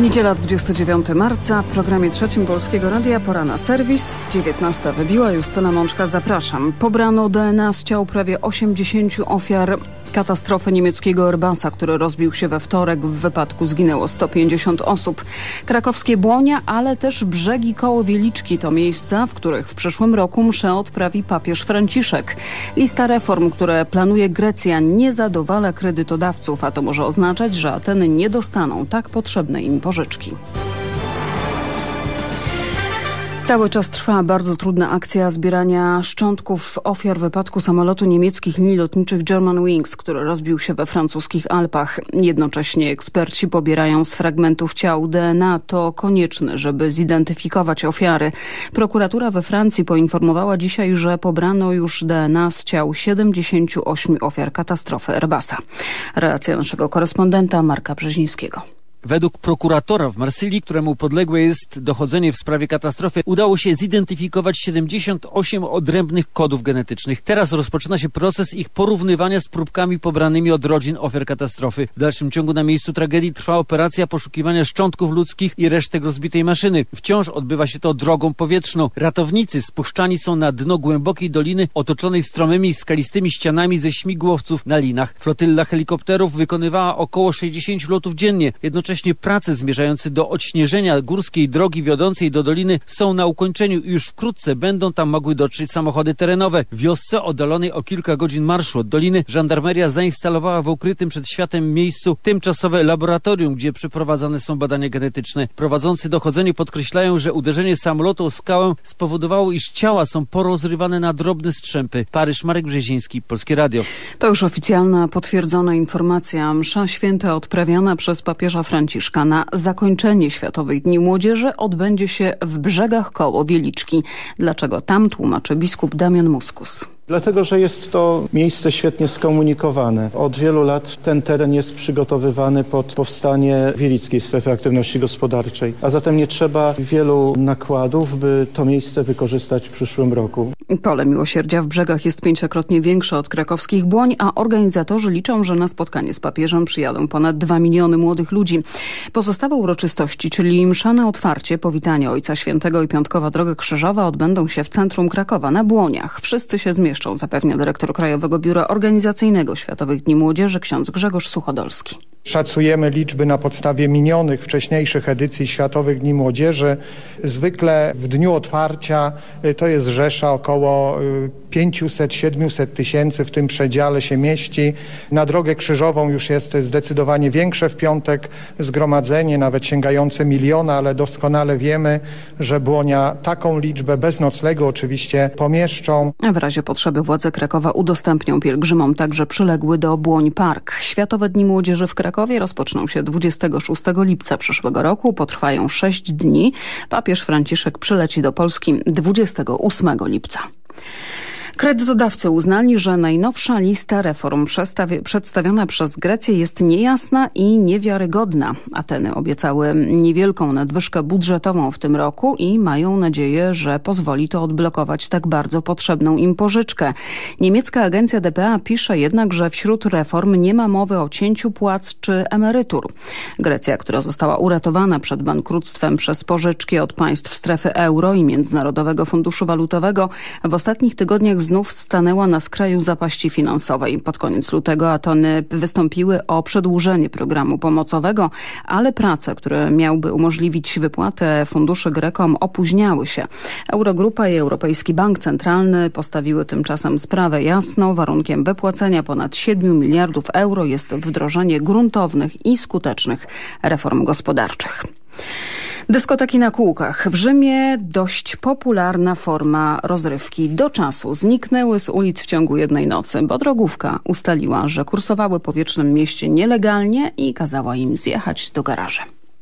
Niedziela 29 marca w programie trzecim Polskiego Radia pora na serwis. 19 wybiła Justyna Mączka. Zapraszam. Pobrano DNA z ciał prawie 80 ofiar katastrofy niemieckiego Airbusa, który rozbił się we wtorek. W wypadku zginęło 150 osób. Krakowskie Błonia, ale też brzegi koło Wieliczki to miejsca, w których w przyszłym roku mszę odprawi papież Franciszek. Lista reform, które planuje Grecja nie zadowala kredytodawców, a to może oznaczać, że Ateny nie dostaną tak potrzebnej im pożyczki. Cały czas trwa bardzo trudna akcja zbierania szczątków ofiar wypadku samolotu niemieckich linii lotniczych Germanwings, który rozbił się we francuskich Alpach. Jednocześnie eksperci pobierają z fragmentów ciał DNA. To konieczne, żeby zidentyfikować ofiary. Prokuratura we Francji poinformowała dzisiaj, że pobrano już DNA z ciał 78 ofiar katastrofy Airbusa. Relacja naszego korespondenta Marka Brzezińskiego. Według prokuratora w Marsylii, któremu podległe jest dochodzenie w sprawie katastrofy, udało się zidentyfikować 78 odrębnych kodów genetycznych. Teraz rozpoczyna się proces ich porównywania z próbkami pobranymi od rodzin ofiar katastrofy. W dalszym ciągu na miejscu tragedii trwa operacja poszukiwania szczątków ludzkich i resztek rozbitej maszyny. Wciąż odbywa się to drogą powietrzną. Ratownicy spuszczani są na dno głębokiej doliny otoczonej stromymi, skalistymi ścianami ze śmigłowców na linach. Flotylla helikopterów wykonywała około 60 lotów dziennie. Jednocześnie Jednocześnie prace zmierzające do odśnieżenia górskiej drogi wiodącej do doliny są na ukończeniu i już wkrótce będą tam mogły dotrzeć samochody terenowe. W wiosce oddalonej o kilka godzin marszu od doliny żandarmeria zainstalowała w ukrytym przed światem miejscu tymczasowe laboratorium, gdzie przeprowadzane są badania genetyczne. Prowadzący dochodzenie podkreślają, że uderzenie samolotu o skałę spowodowało, iż ciała są porozrywane na drobne strzępy. Paryż, Marek Brzeziński, Polskie Radio. To już oficjalna, potwierdzona informacja. Msza święta odprawiana przez papieża Franciszka Franciszka na zakończenie Światowych Dni Młodzieży odbędzie się w brzegach koło Wieliczki. Dlaczego tam tłumaczy biskup Damian Muskus. Dlatego, że jest to miejsce świetnie skomunikowane. Od wielu lat ten teren jest przygotowywany pod powstanie Wielickiej Strefy Aktywności Gospodarczej, a zatem nie trzeba wielu nakładów, by to miejsce wykorzystać w przyszłym roku. Pole Miłosierdzia w brzegach jest pięciokrotnie większe od krakowskich Błoń, a organizatorzy liczą, że na spotkanie z papieżem przyjadą ponad 2 miliony młodych ludzi. Pozostałe uroczystości, czyli msza na otwarcie, powitanie Ojca Świętego i Piątkowa Droga Krzyżowa odbędą się w centrum Krakowa na Błoniach. Wszyscy się zmieszczą zapewnia dyrektor Krajowego Biura Organizacyjnego Światowych Dni Młodzieży ksiądz Grzegorz Suchodolski. Szacujemy liczby na podstawie minionych, wcześniejszych edycji Światowych Dni Młodzieży. Zwykle w dniu otwarcia y, to jest rzesza około 500-700 y, tysięcy, w tym przedziale się mieści. Na drogę krzyżową już jest zdecydowanie większe w piątek zgromadzenie, nawet sięgające miliona, ale doskonale wiemy, że Błonia taką liczbę bez noclegu oczywiście pomieszczą. W razie potrzeby władze Krakowa udostępnią pielgrzymom także przyległy do Błoń Park. Światowe Dni Młodzieży w Krakowie rozpoczną się 26 lipca przyszłego roku, potrwają 6 dni. Papież Franciszek przyleci do Polski 28 lipca. Kredytodawcy uznali, że najnowsza lista reform przedstawiona przez Grecję jest niejasna i niewiarygodna. Ateny obiecały niewielką nadwyżkę budżetową w tym roku i mają nadzieję, że pozwoli to odblokować tak bardzo potrzebną im pożyczkę. Niemiecka agencja DPA pisze jednak, że wśród reform nie ma mowy o cięciu płac czy emerytur. Grecja, która została uratowana przed bankructwem przez pożyczki od państw strefy euro i Międzynarodowego Funduszu Walutowego, w ostatnich tygodniach znów stanęła na skraju zapaści finansowej. Pod koniec lutego Atony wystąpiły o przedłużenie programu pomocowego, ale prace, które miałby umożliwić wypłatę funduszy Grekom opóźniały się. Eurogrupa i Europejski Bank Centralny postawiły tymczasem sprawę jasną. Warunkiem wypłacenia ponad 7 miliardów euro jest wdrożenie gruntownych i skutecznych reform gospodarczych. Dyskoteki na kółkach. W Rzymie dość popularna forma rozrywki. Do czasu zniknęły z ulic w ciągu jednej nocy, bo drogówka ustaliła, że kursowały po wiecznym mieście nielegalnie i kazała im zjechać do garaży.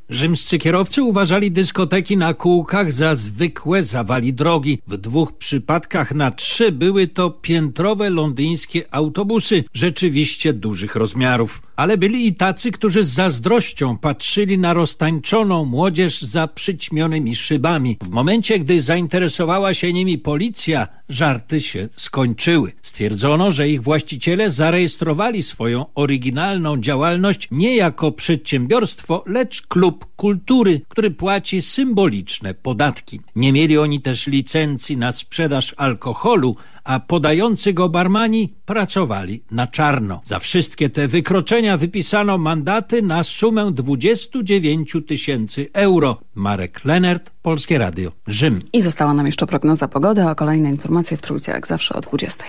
Rzymscy kierowcy uważali dyskoteki na kółkach za zwykłe zawali drogi. W dwóch przypadkach na trzy były to piętrowe londyńskie autobusy rzeczywiście dużych rozmiarów. Ale byli i tacy, którzy z zazdrością patrzyli na roztańczoną młodzież za przyćmionymi szybami. W momencie, gdy zainteresowała się nimi policja, żarty się skończyły. Stwierdzono, że ich właściciele zarejestrowali swoją oryginalną działalność nie jako przedsiębiorstwo, lecz klub kultury, który płaci symboliczne podatki. Nie mieli oni też licencji na sprzedaż alkoholu, a podający go barmani pracowali na czarno. Za wszystkie te wykroczenia wypisano mandaty na sumę 29 tysięcy euro. Marek Lenert, Polskie Radio, Rzym. I została nam jeszcze prognoza pogody, a kolejne informacje w trójce jak zawsze o 20.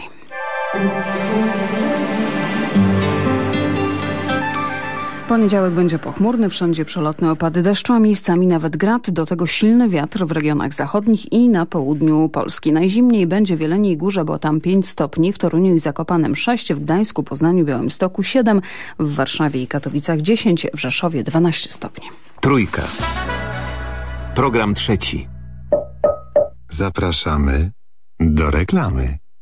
Poniedziałek będzie pochmurny, wszędzie przelotne opady deszczu, a miejscami nawet grad, do tego silny wiatr w regionach zachodnich i na południu Polski. Najzimniej będzie w Jeleniej Górze, bo tam 5 stopni, w Toruniu i Zakopanem 6, w Gdańsku, Poznaniu, Białymstoku 7, w Warszawie i Katowicach 10, w Rzeszowie 12 stopni. Trójka. Program trzeci. Zapraszamy do reklamy.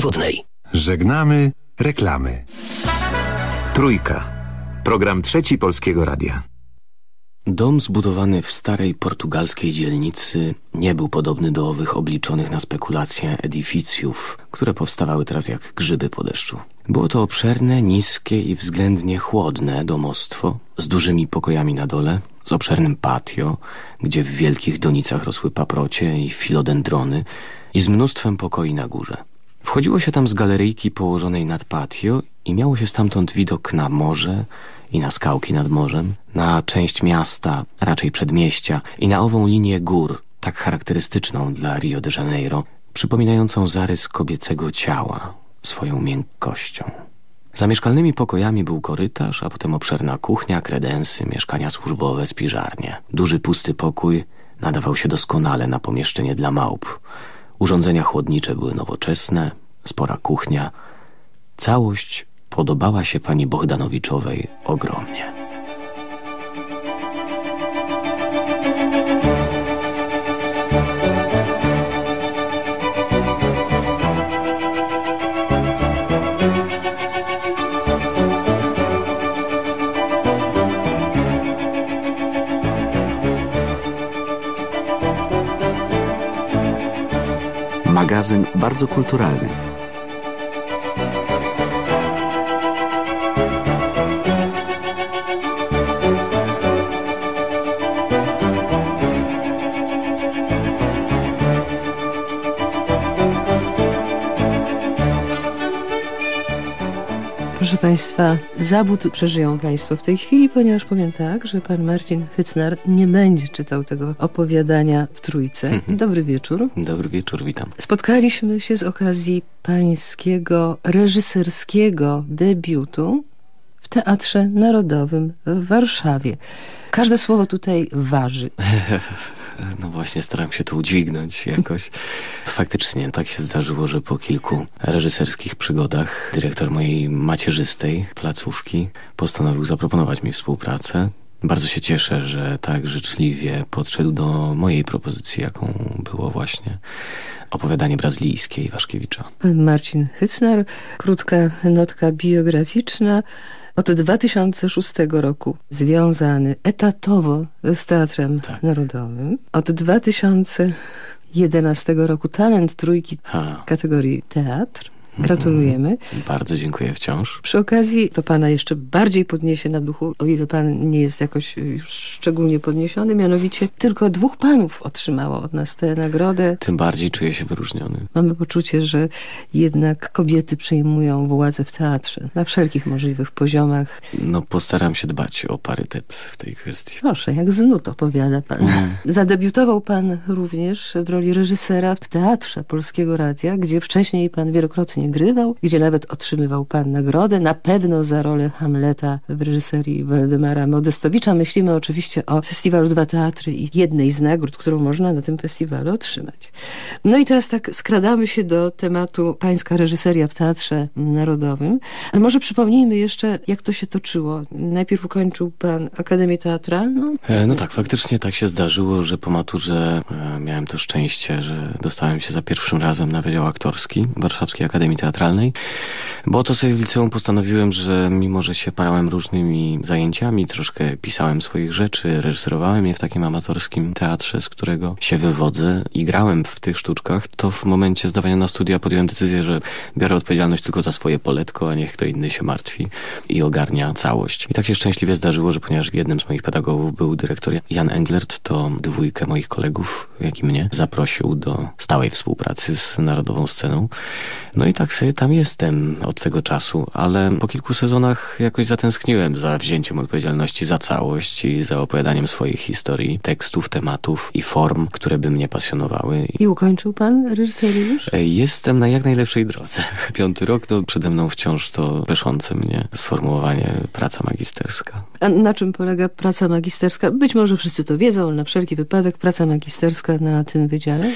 Wodnej. Żegnamy reklamy. Trójka. Program trzeci Polskiego Radia. Dom zbudowany w starej portugalskiej dzielnicy nie był podobny do owych obliczonych na spekulacje edificjów, które powstawały teraz jak grzyby po deszczu. Było to obszerne, niskie i względnie chłodne domostwo z dużymi pokojami na dole, z obszernym patio, gdzie w wielkich donicach rosły paprocie i filodendrony i z mnóstwem pokoi na górze. Wchodziło się tam z galeryjki położonej nad patio i miało się stamtąd widok na morze i na skałki nad morzem, na część miasta, raczej przedmieścia i na ową linię gór, tak charakterystyczną dla Rio de Janeiro, przypominającą zarys kobiecego ciała swoją miękkością. Za mieszkalnymi pokojami był korytarz, a potem obszerna kuchnia, kredensy, mieszkania służbowe, spiżarnie. Duży pusty pokój nadawał się doskonale na pomieszczenie dla małp. Urządzenia chłodnicze były nowoczesne, spora kuchnia. Całość podobała się pani Bohdanowiczowej ogromnie. Magazyn bardzo kulturalny. Państwa, zawód przeżyją Państwo w tej chwili, ponieważ powiem tak, że Pan Marcin Hycnar nie będzie czytał tego opowiadania w Trójce. Dobry wieczór. Dobry wieczór, witam. Spotkaliśmy się z okazji Pańskiego reżyserskiego debiutu w Teatrze Narodowym w Warszawie. Każde słowo tutaj waży. No właśnie, staram się to udźwignąć jakoś. Faktycznie tak się zdarzyło, że po kilku reżyserskich przygodach dyrektor mojej macierzystej placówki postanowił zaproponować mi współpracę. Bardzo się cieszę, że tak życzliwie podszedł do mojej propozycji, jaką było właśnie opowiadanie brazylijskie Iwaszkiewicza. Pan Marcin Hycnar, krótka notka biograficzna. Od 2006 roku związany etatowo z Teatrem Tak. Narodowym. Od 2011 roku talent trójki Ha, kategorii teatr. Gratulujemy. bardzo dziękuję wciąż. Przy okazji to pana jeszcze bardziej podniesie na duchu, o ile pan nie jest jakoś już szczególnie podniesiony. Mianowicie tylko dwóch panów otrzymało od nas tę nagrodę. Tym bardziej czuję się wyróżniony. Mamy poczucie, że jednak kobiety przejmują władzę w teatrze na wszelkich możliwych poziomach. No postaram się dbać o parytet w tej kwestii. Proszę, jak z nut opowiada pan. Zadebiutował pan również w roli reżysera w Teatrze Polskiego Radia, gdzie wcześniej pan wielokrotnie grywał, gdzie nawet otrzymywał pan nagrodę, na pewno za rolę Hamleta w reżyserii Waldemara Modestowicza. Myślimy oczywiście o festiwalu Dwa Teatry i jednej z nagród, którą można na tym festiwalu otrzymać. No i teraz tak skradamy się do tematu pańska reżyseria w Teatrze Narodowym, ale może przypomnijmy jeszcze, jak to się toczyło. Najpierw ukończył pan Akademię Teatralną? E, no tak, faktycznie tak się zdarzyło, że po maturze e, miałem to szczęście, że dostałem się za pierwszym razem na Wydział Aktorski Warszawskiej Akademii Teatralnej, bo to sobie w liceum postanowiłem, że mimo, że się parałem różnymi zajęciami, troszkę pisałem swoich rzeczy, reżyserowałem je w takim amatorskim teatrze, z którego się wywodzę i grałem w tych sztuczkach, to w momencie zdawania na studia podjąłem decyzję, że biorę odpowiedzialność tylko za swoje poletko, a niech kto inny się martwi i ogarnia całość. I tak się szczęśliwie zdarzyło, że ponieważ jednym z moich pedagogów był dyrektor Jan Englert, to dwójkę moich kolegów, jak i mnie, zaprosił do stałej współpracy z Narodową Sceną. No i tak sobie tam jestem od tego czasu, ale po kilku sezonach jakoś zatęskniłem za wzięciem odpowiedzialności za całość i za opowiadaniem swoich historii, tekstów, tematów i form, które by mnie pasjonowały. I ukończył pan reżyserię już? E, jestem na jak najlepszej drodze. Piąty rok to przede mną wciąż to peszące mnie sformułowanie praca magisterska. A na czym polega praca magisterska? Być może wszyscy to wiedzą, ale na wszelki wypadek praca magisterska na tym wydziale?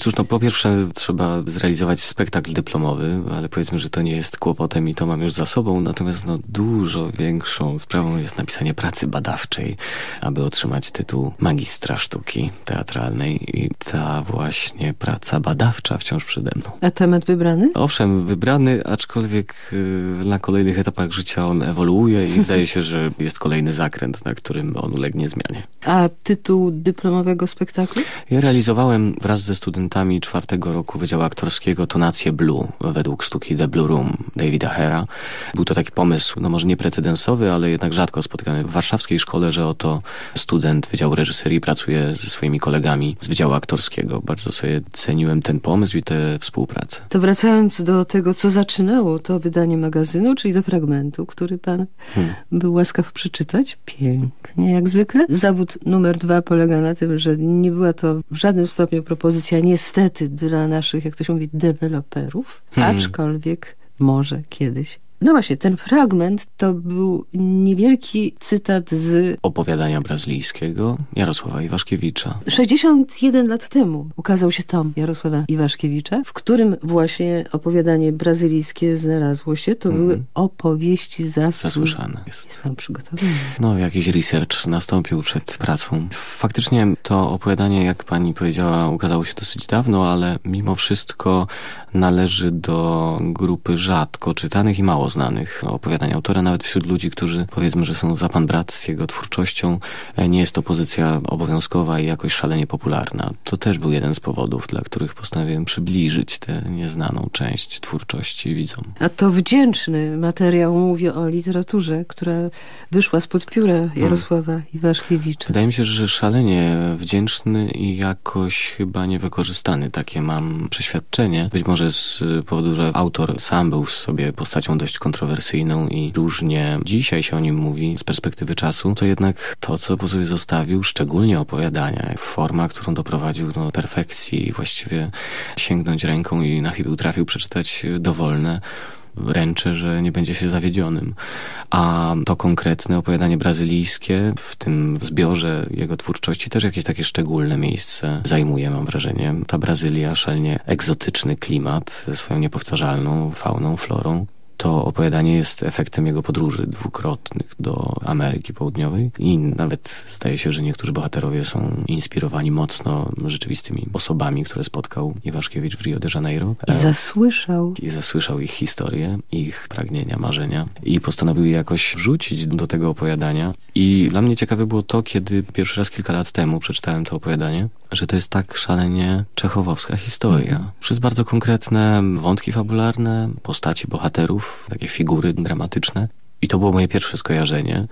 Cóż, no po pierwsze trzeba zrealizować spektakl dyplomowy, ale powiedzmy, że to nie jest kłopotem i to mam już za sobą, natomiast no dużo większą sprawą jest napisanie pracy badawczej, aby otrzymać tytuł magistra sztuki teatralnej i ta właśnie praca badawcza wciąż przede mną. A temat wybrany? Owszem, wybrany, aczkolwiek y, na kolejnych etapach życia on ewoluuje i zdaje się, że jest kolejny zakręt, na którym on ulegnie zmianie. A tytuł dyplomowego spektaklu? Ja realizowałem wraz ze studentami czwartego roku Wydziału Aktorskiego tonację Blue według sztuki The Blue Room Davida Hera. Był to taki pomysł, no może nie precedensowy, ale jednak rzadko spotykany w warszawskiej szkole, że oto student Wydziału Reżyserii pracuje ze swoimi kolegami z Wydziału Aktorskiego. Bardzo sobie ceniłem ten pomysł i tę współpracę. To wracając do tego, co zaczynało to wydanie magazynu, czyli do fragmentu, który pan hmm. był łaskaw przeczytać. Pięknie, jak zwykle. Zawód numer dwa polega na tym, że nie była to w żadnym stopniu propozycja niestety dla naszych, jak to się mówi, deweloperów, hmm. aczkolwiek może kiedyś no właśnie, ten fragment to był niewielki cytat z opowiadania brazylijskiego Jarosława Iwaszkiewicza. 61 lat temu ukazał się tom Jarosława Iwaszkiewicza, w którym właśnie opowiadanie brazylijskie znalazło się. To mm. były opowieści zasłu... zasłyszane. Jest. jest pan przygotowany. No, jakiś research nastąpił przed pracą. Faktycznie to opowiadanie, jak pani powiedziała, ukazało się dosyć dawno, ale mimo wszystko należy do grupy rzadko czytanych i mało znanych opowiadań autora, nawet wśród ludzi, którzy powiedzmy, że są za pan brat z jego twórczością. E, nie jest to pozycja obowiązkowa i jakoś szalenie popularna. To też był jeden z powodów, dla których postanowiłem przybliżyć tę nieznaną część twórczości widzom. A to wdzięczny materiał, mówię o literaturze, która wyszła spod pióra Jarosława hmm. Iwaszkiewicza. Wydaje mi się, że szalenie wdzięczny i jakoś chyba niewykorzystany. Takie mam przeświadczenie. Być może z powodu, że autor sam był w sobie postacią dość kontrowersyjną i różnie dzisiaj się o nim mówi z perspektywy czasu, to jednak to, co po sobie zostawił, szczególnie opowiadania, forma, którą doprowadził do perfekcji, właściwie sięgnąć ręką i na chybił trafił przeczytać dowolne, ręczę, że nie będzie się zawiedzionym. A to konkretne opowiadanie brazylijskie w tym zbiorze jego twórczości też jakieś takie szczególne miejsce zajmuje, mam wrażenie. Ta Brazylia, szalnie egzotyczny klimat swoją niepowtarzalną fauną, florą to opowiadanie jest efektem jego podróży dwukrotnych do Ameryki Południowej i nawet zdaje się, że niektórzy bohaterowie są inspirowani mocno rzeczywistymi osobami, które spotkał Iwaszkiewicz w Rio de Janeiro. I zasłyszał. I zasłyszał ich historię, ich pragnienia, marzenia i postanowił je jakoś wrzucić do tego opowiadania. I dla mnie ciekawe było to, kiedy pierwszy raz kilka lat temu przeczytałem to opowiadanie, że to jest tak szalenie czechowowska historia. Mhm. Przez bardzo konkretne wątki fabularne, postaci bohaterów, takie figury dramatyczne. I to było moje pierwsze skojarzenie.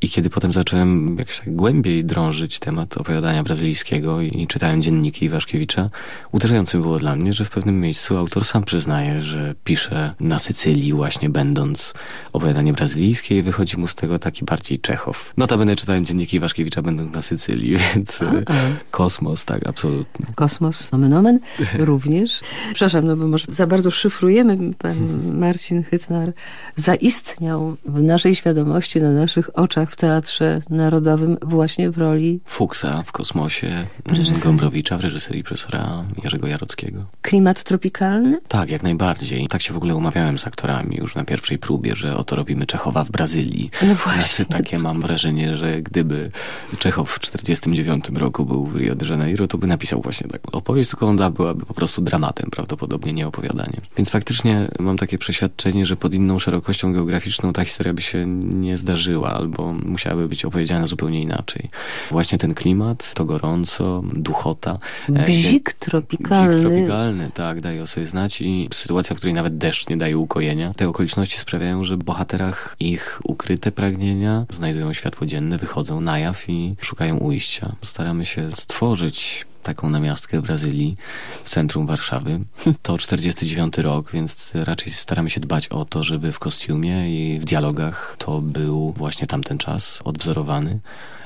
I kiedy potem zacząłem jakoś tak głębiej drążyć temat opowiadania brazylijskiego i, i czytałem dzienniki Iwaszkiewicza, uderzające było dla mnie, że w pewnym miejscu autor sam przyznaje, że pisze na Sycylii właśnie będąc opowiadanie brazylijskie i wychodzi mu z tego taki bardziej Czechow. Notabene czytałem dzienniki Iwaszkiewicza będąc na Sycylii, więc e, kosmos, tak, absolutnie. Kosmos, nomen omen, również. Przepraszam, no bo może za bardzo szyfrujemy. Pan Marcin Hytnar zaistniał w naszej świadomości, na naszych oczach w Teatrze Narodowym właśnie w roli Fuksa w kosmosie, Reżyser. Gombrowicza w reżyserii profesora Jerzego Jarockiego. klimat tropikalny. Tak, jak najbardziej. Tak się w ogóle umawiałem z aktorami już na pierwszej próbie, że oto robimy Czechowa w Brazylii. No właśnie. Znaczy, takie mam wrażenie, że gdyby Czechow w 49 roku był w Rio de Janeiro, to by napisał właśnie taką opowieść, tylko ona byłaby po prostu dramatem, prawdopodobnie nie opowiadaniem. Więc faktycznie mam takie przeświadczenie, że pod inną szerokością geograficzną ta historia by się nie zdarzyła, albo musiałaby być opowiedziana zupełnie inaczej. Właśnie ten klimat, to gorąco, duchota. e, Bzik tropikalny. Bzik tropikalny, tak, daje o sobie znać i sytuacja, w której nawet deszcz nie daje ukojenia. Te okoliczności sprawiają, że w bohaterach ich ukryte pragnienia znajdują światło dzienne, wychodzą na jaw i szukają ujścia. Staramy się stworzyć taką namiastkę Brazylii w centrum Warszawy. To 49 rok, więc raczej staramy się dbać o to, żeby w kostiumie i w dialogach to był właśnie tamten czas odwzorowany.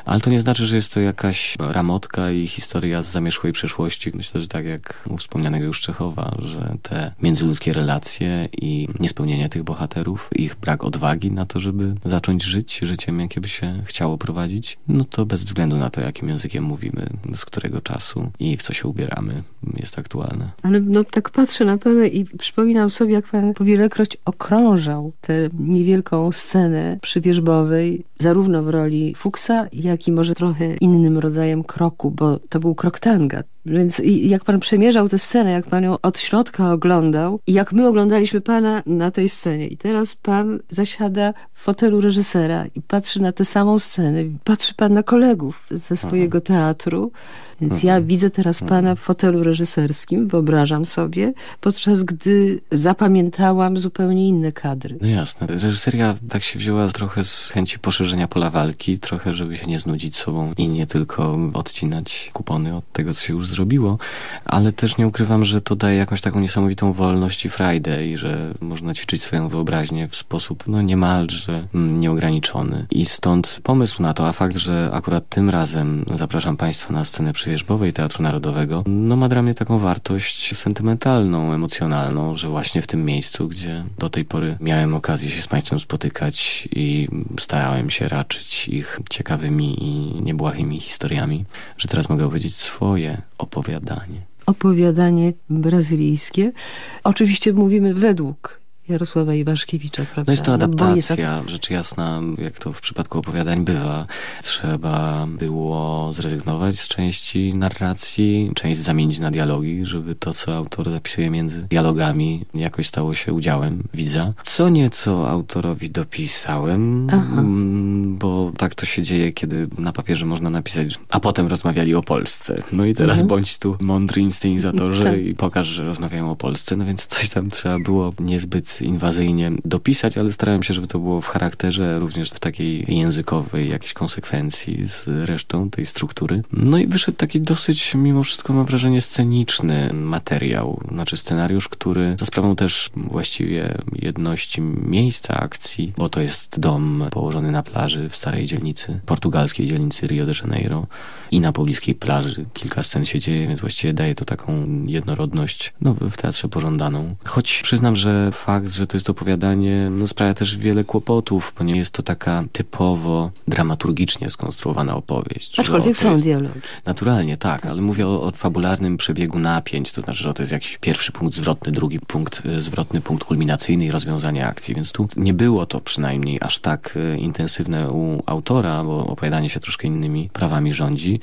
Ale to nie znaczy, że jest to jakaś ramotka i historia z zamierzchłej przeszłości. Myślę, że tak jak u wspomnianego już Czechowa, że te międzyludzkie relacje i niespełnienie tych bohaterów, ich brak odwagi na to, żeby zacząć żyć życiem, jakie by się chciało prowadzić, no to bez względu na to, jakim językiem mówimy, z którego czasu i w co się ubieramy, jest aktualne. Ale no tak patrzę na pana i przypominam sobie, jak pan powielekroć okrążał tę niewielką scenę przywierzbowej, zarówno w roli Fuksa, jak i może trochę innym rodzajem kroku, bo to był krok tanga. Więc jak pan przemierzał tę scenę, jak pan ją od środka oglądał i jak my oglądaliśmy pana na tej scenie. I teraz pan zasiada w fotelu reżysera i patrzy na tę samą scenę, patrzy pan na kolegów ze swojego teatru, więc ja widzę teraz pana w fotelu reżyserskim, wyobrażam sobie, podczas gdy zapamiętałam zupełnie inne kadry. No jasne. Reżyseria tak się wzięła trochę z chęci poszerzenia pola walki, trochę, żeby się nie znudzić sobą i nie tylko odcinać kupony od tego, co się już zrobiło, ale też nie ukrywam, że to daje jakąś taką niesamowitą wolność i frajdę i że można ćwiczyć swoją wyobraźnię w sposób no niemalże mm, nieograniczony. I stąd pomysł na to, a fakt, że akurat tym razem zapraszam Państwa na scenę przywierzbowej Teatru Narodowego, no ma dla mnie taką wartość sentymentalną, emocjonalną, że właśnie w tym miejscu, gdzie do tej pory miałem okazję się z Państwem spotykać i starałem się raczyć ich ciekawymi i niebłahymi historiami, że teraz mogę opowiedzieć swoje opowiadanie. Opowiadanie brazylijskie. Oczywiście mówimy według Jarosława Iwaszkiewicza, prawda? No jest to jest adaptacja, rzecz jasna, jak to w przypadku opowiadań bywa. Trzeba było zrezygnować z części narracji, część zamienić na dialogi, żeby to, co autor zapisuje między dialogami, jakoś stało się udziałem widza. Co nieco autorowi dopisałem, Aha. mm, bo tak to się dzieje, kiedy na papierze można napisać, a potem rozmawiali o Polsce. No i teraz Mhm. bądź tu mądry inscenizatorze Tak. i pokaż, że rozmawiają o Polsce, no więc coś tam trzeba było niezbyt inwazyjnie dopisać, ale starałem się, żeby to było w charakterze również w takiej językowej jakiejś konsekwencji z resztą tej struktury. No i wyszedł taki dosyć, mimo wszystko mam wrażenie, sceniczny materiał, znaczy scenariusz, który za sprawą też właściwie jedności miejsca akcji, bo to jest dom położony na plaży w starej dzielnicy, portugalskiej dzielnicy Rio de Janeiro i na pobliskiej plaży kilka scen się dzieje, więc właściwie daje to taką jednorodność no, w teatrze pożądaną. Choć przyznam, że fakt, że to jest opowiadanie, no, sprawia też wiele kłopotów, bo nie jest to taka typowo dramaturgicznie skonstruowana opowieść. Aczkolwiek są dialogi. Naturalnie, tak, ale mówię o, o fabularnym przebiegu napięć, to znaczy, że to jest jakiś pierwszy punkt zwrotny, drugi punkt e, zwrotny, punkt kulminacyjny i rozwiązanie akcji, więc tu nie było to przynajmniej aż tak e, intensywne u autora, bo opowiadanie się troszkę innymi prawami rządzi,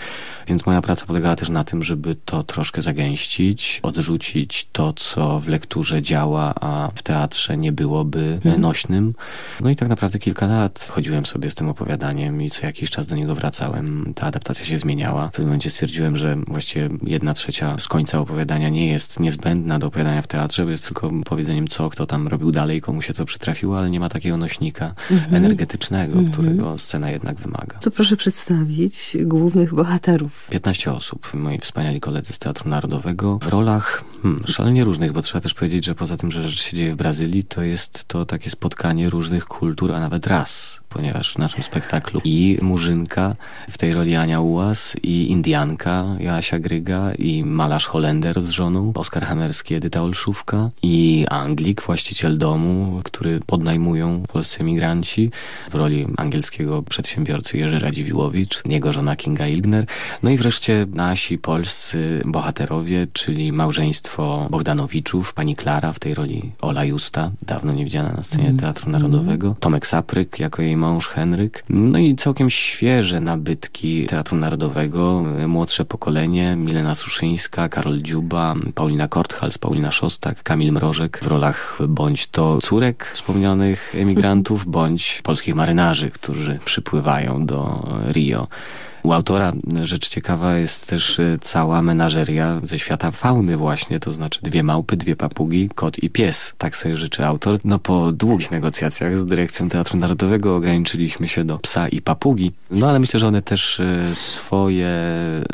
więc moja praca polegała też na tym, żeby to troszkę zagęścić, odrzucić to, co w lekturze działa, a w teatrze nie byłoby e, nośnym. No i tak naprawdę kilka lat chodziłem sobie z tym opowiadaniem i co jakiś czas do niego wracałem. Ta adaptacja się zmieniała. W pewnym momencie stwierdziłem, że właściwie jedna trzecia z końca opowiadania nie jest niezbędna do opowiadania w teatrze, bo jest tylko powiedzeniem co, kto tam robił dalej, komu się co przytrafiło, ale nie ma takiego nośnika Mhm. energetycznego, Mhm. którego scena jednak wymaga. To proszę przedstawić głównych bohaterów. 15 osób, moi wspaniali koledzy z Teatru Narodowego, w rolach hmm, szalenie różnych, bo trzeba też powiedzieć, że poza tym, że rzecz się dzieje w Brazylii, to jest to takie spotkanie różnych kultur, a nawet ras ponieważ w naszym spektaklu i Murzynka w tej roli Ania Ułas i Indianka Joasia Gryga i malarz Holender z żoną Oskar Hamerski, Edyta Olszówka i Anglik, właściciel domu, który podnajmują polscy emigranci w roli angielskiego przedsiębiorcy Jerzy Radziwiłowicz, jego żona Kinga Ilgner, no i wreszcie nasi polscy bohaterowie, czyli małżeństwo Bogdanowiczów, pani Klara w tej roli Ola Justa, dawno nie widziana na scenie mm. Teatru Narodowego, Tomek Sapryk jako jej mąż Henryk. No i całkiem świeże nabytki Teatru Narodowego, młodsze pokolenie, Milena Suszyńska, Karol Dziuba, Paulina Korthals, Paulina Szostak, Kamil Mrożek w rolach bądź to córek wspomnianych emigrantów, bądź polskich marynarzy, którzy przypływają do Rio. U autora rzecz ciekawa jest też e, cała menażeria ze świata fauny właśnie, to znaczy dwie małpy, dwie papugi, kot i pies. Tak sobie życzy autor. No po długich negocjacjach z dyrekcją Teatru Narodowego ograniczyliśmy się do psa i papugi. No ale myślę, że one też e, swoje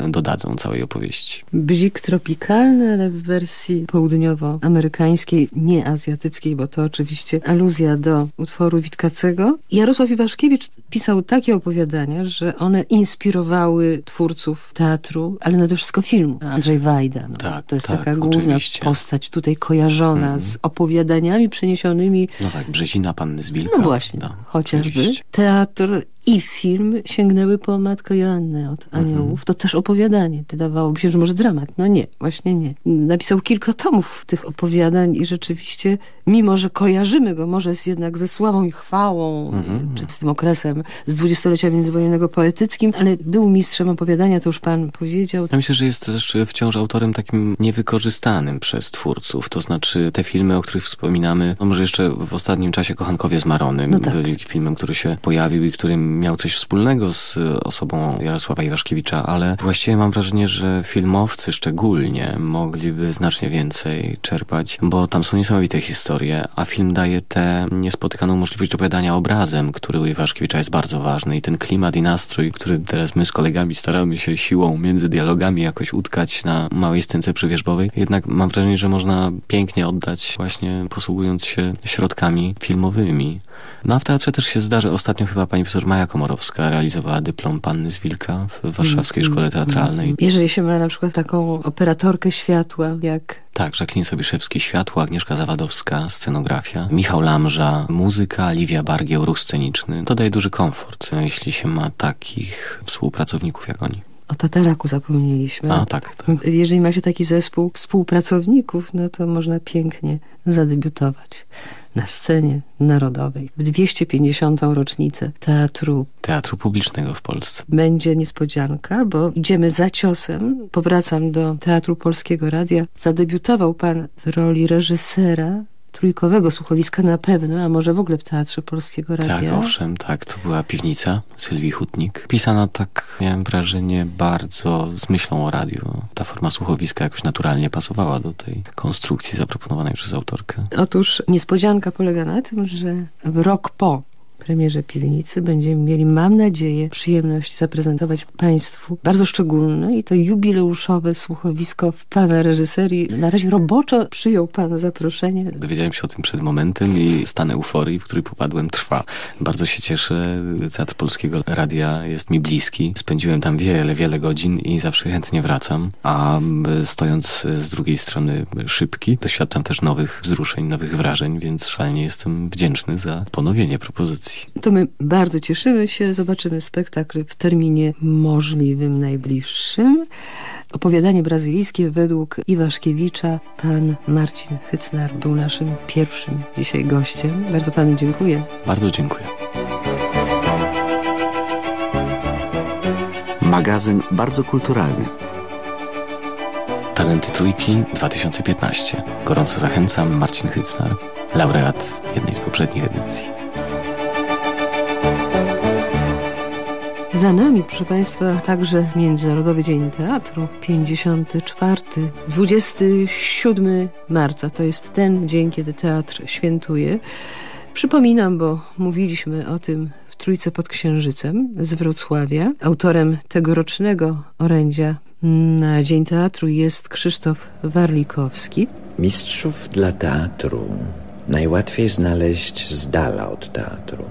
dodadzą całej opowieści. Bzik tropikalny, ale w wersji południowoamerykańskiej, nie azjatyckiej, bo to oczywiście aluzja do utworu Witkacego. Jarosław Iwaszkiewicz pisał takie opowiadania, że one inspirowały inspirowały twórców teatru, ale nade wszystko filmu. Andrzej Wajda. No, tak, to jest tak, taka główna oczywiście. postać tutaj kojarzona mm. z opowiadaniami przeniesionymi. No tak, Brzezina Panny z Wilka. No właśnie, no, chociażby. Oczywiście. Teatr i film sięgnęły po Matkę Joannę od Aniołów. Mhm. To też opowiadanie. Wydawałoby się, że może dramat. No nie, właśnie nie. Napisał kilka tomów tych opowiadań i rzeczywiście, mimo że kojarzymy go może z, jednak ze sławą i chwałą, mhm. czy z tym okresem z dwudziestolecia międzywojennego poetyckim, ale był mistrzem opowiadania, to już pan powiedział. Ja myślę, że jest też wciąż autorem takim niewykorzystanym przez twórców. To znaczy te filmy, o których wspominamy, no może jeszcze w ostatnim czasie Kochankowie z Maronem no tak. byli filmem, który się pojawił i którym miał coś wspólnego z osobą Jarosława Iwaszkiewicza, ale właściwie mam wrażenie, że filmowcy szczególnie mogliby znacznie więcej czerpać, bo tam są niesamowite historie, a film daje tę niespotykaną możliwość opowiadania obrazem, który u Iwaszkiewicza jest bardzo ważny i ten klimat i nastrój, który teraz my z kolegami staramy się siłą między dialogami jakoś utkać na małej scence przywierzbowej, jednak mam wrażenie, że można pięknie oddać właśnie posługując się środkami filmowymi. No a w teatrze też się zdarzy. Ostatnio chyba pani profesor Maja Komorowska realizowała dyplom Panny z Wilka w Warszawskiej Szkole Teatralnej. Jeżeli się ma na przykład taką operatorkę światła, jak... Tak, Jacqueline Sobiszewski światło, Agnieszka Zawadowska scenografia, Michał Lamża muzyka, Liwia Bargieł ruch sceniczny. To daje duży komfort, jeśli się ma takich współpracowników jak oni. O Tataraku zapomnieliśmy. A, tak, tak. Jeżeli ma się taki zespół współpracowników, no to można pięknie zadebiutować na scenie narodowej w 250. rocznicę teatru. Teatru publicznego w Polsce. Będzie niespodzianka, bo idziemy za ciosem. Powracam do Teatru Polskiego Radia. Zadebiutował pan w roli reżysera trójkowego słuchowiska na pewno, a może w ogóle w Teatrze Polskiego Radia. Tak, owszem, tak. To była piwnica Sylwii Hutnik. Pisana tak, miałem wrażenie, bardzo z myślą o radiu. Ta forma słuchowiska jakoś naturalnie pasowała do tej konstrukcji zaproponowanej przez autorkę. Otóż niespodzianka polega na tym, że w rok po premierze Piwnicy będziemy mieli, mam nadzieję, przyjemność zaprezentować Państwu bardzo szczególne i to jubileuszowe słuchowisko w Pana reżyserii. Na razie roboczo przyjął Pan zaproszenie. Dowiedziałem się o tym przed momentem i stan euforii, w który popadłem, trwa. Bardzo się cieszę. Teatr Polskiego Radia jest mi bliski. Spędziłem tam wiele, wiele godzin i zawsze chętnie wracam. A stojąc z drugiej strony szybki, doświadczam też nowych wzruszeń, nowych wrażeń, więc szalenie jestem wdzięczny za ponowienie propozycji. To my bardzo cieszymy się. Zobaczymy spektakl w terminie możliwym, najbliższym. Opowiadanie brazylijskie według Iwaszkiewicza. Pan Marcin Hycnar był naszym pierwszym dzisiaj gościem. Bardzo panu dziękuję. Bardzo dziękuję. Magazyn bardzo kulturalny. Talenty Trójki 2015. Gorąco zachęcam, Marcin Hycnar, laureat jednej z poprzednich edycji. Za nami, proszę Państwa, także Międzynarodowy Dzień Teatru, 54, 27 marca. To jest ten dzień, kiedy teatr świętuje. Przypominam, bo mówiliśmy o tym Trójce pod Księżycem z Wrocławia. Autorem tegorocznego orędzia na Dzień Teatru jest Krzysztof Warlikowski. Mistrzów dla teatru najłatwiej znaleźć z dala od teatru.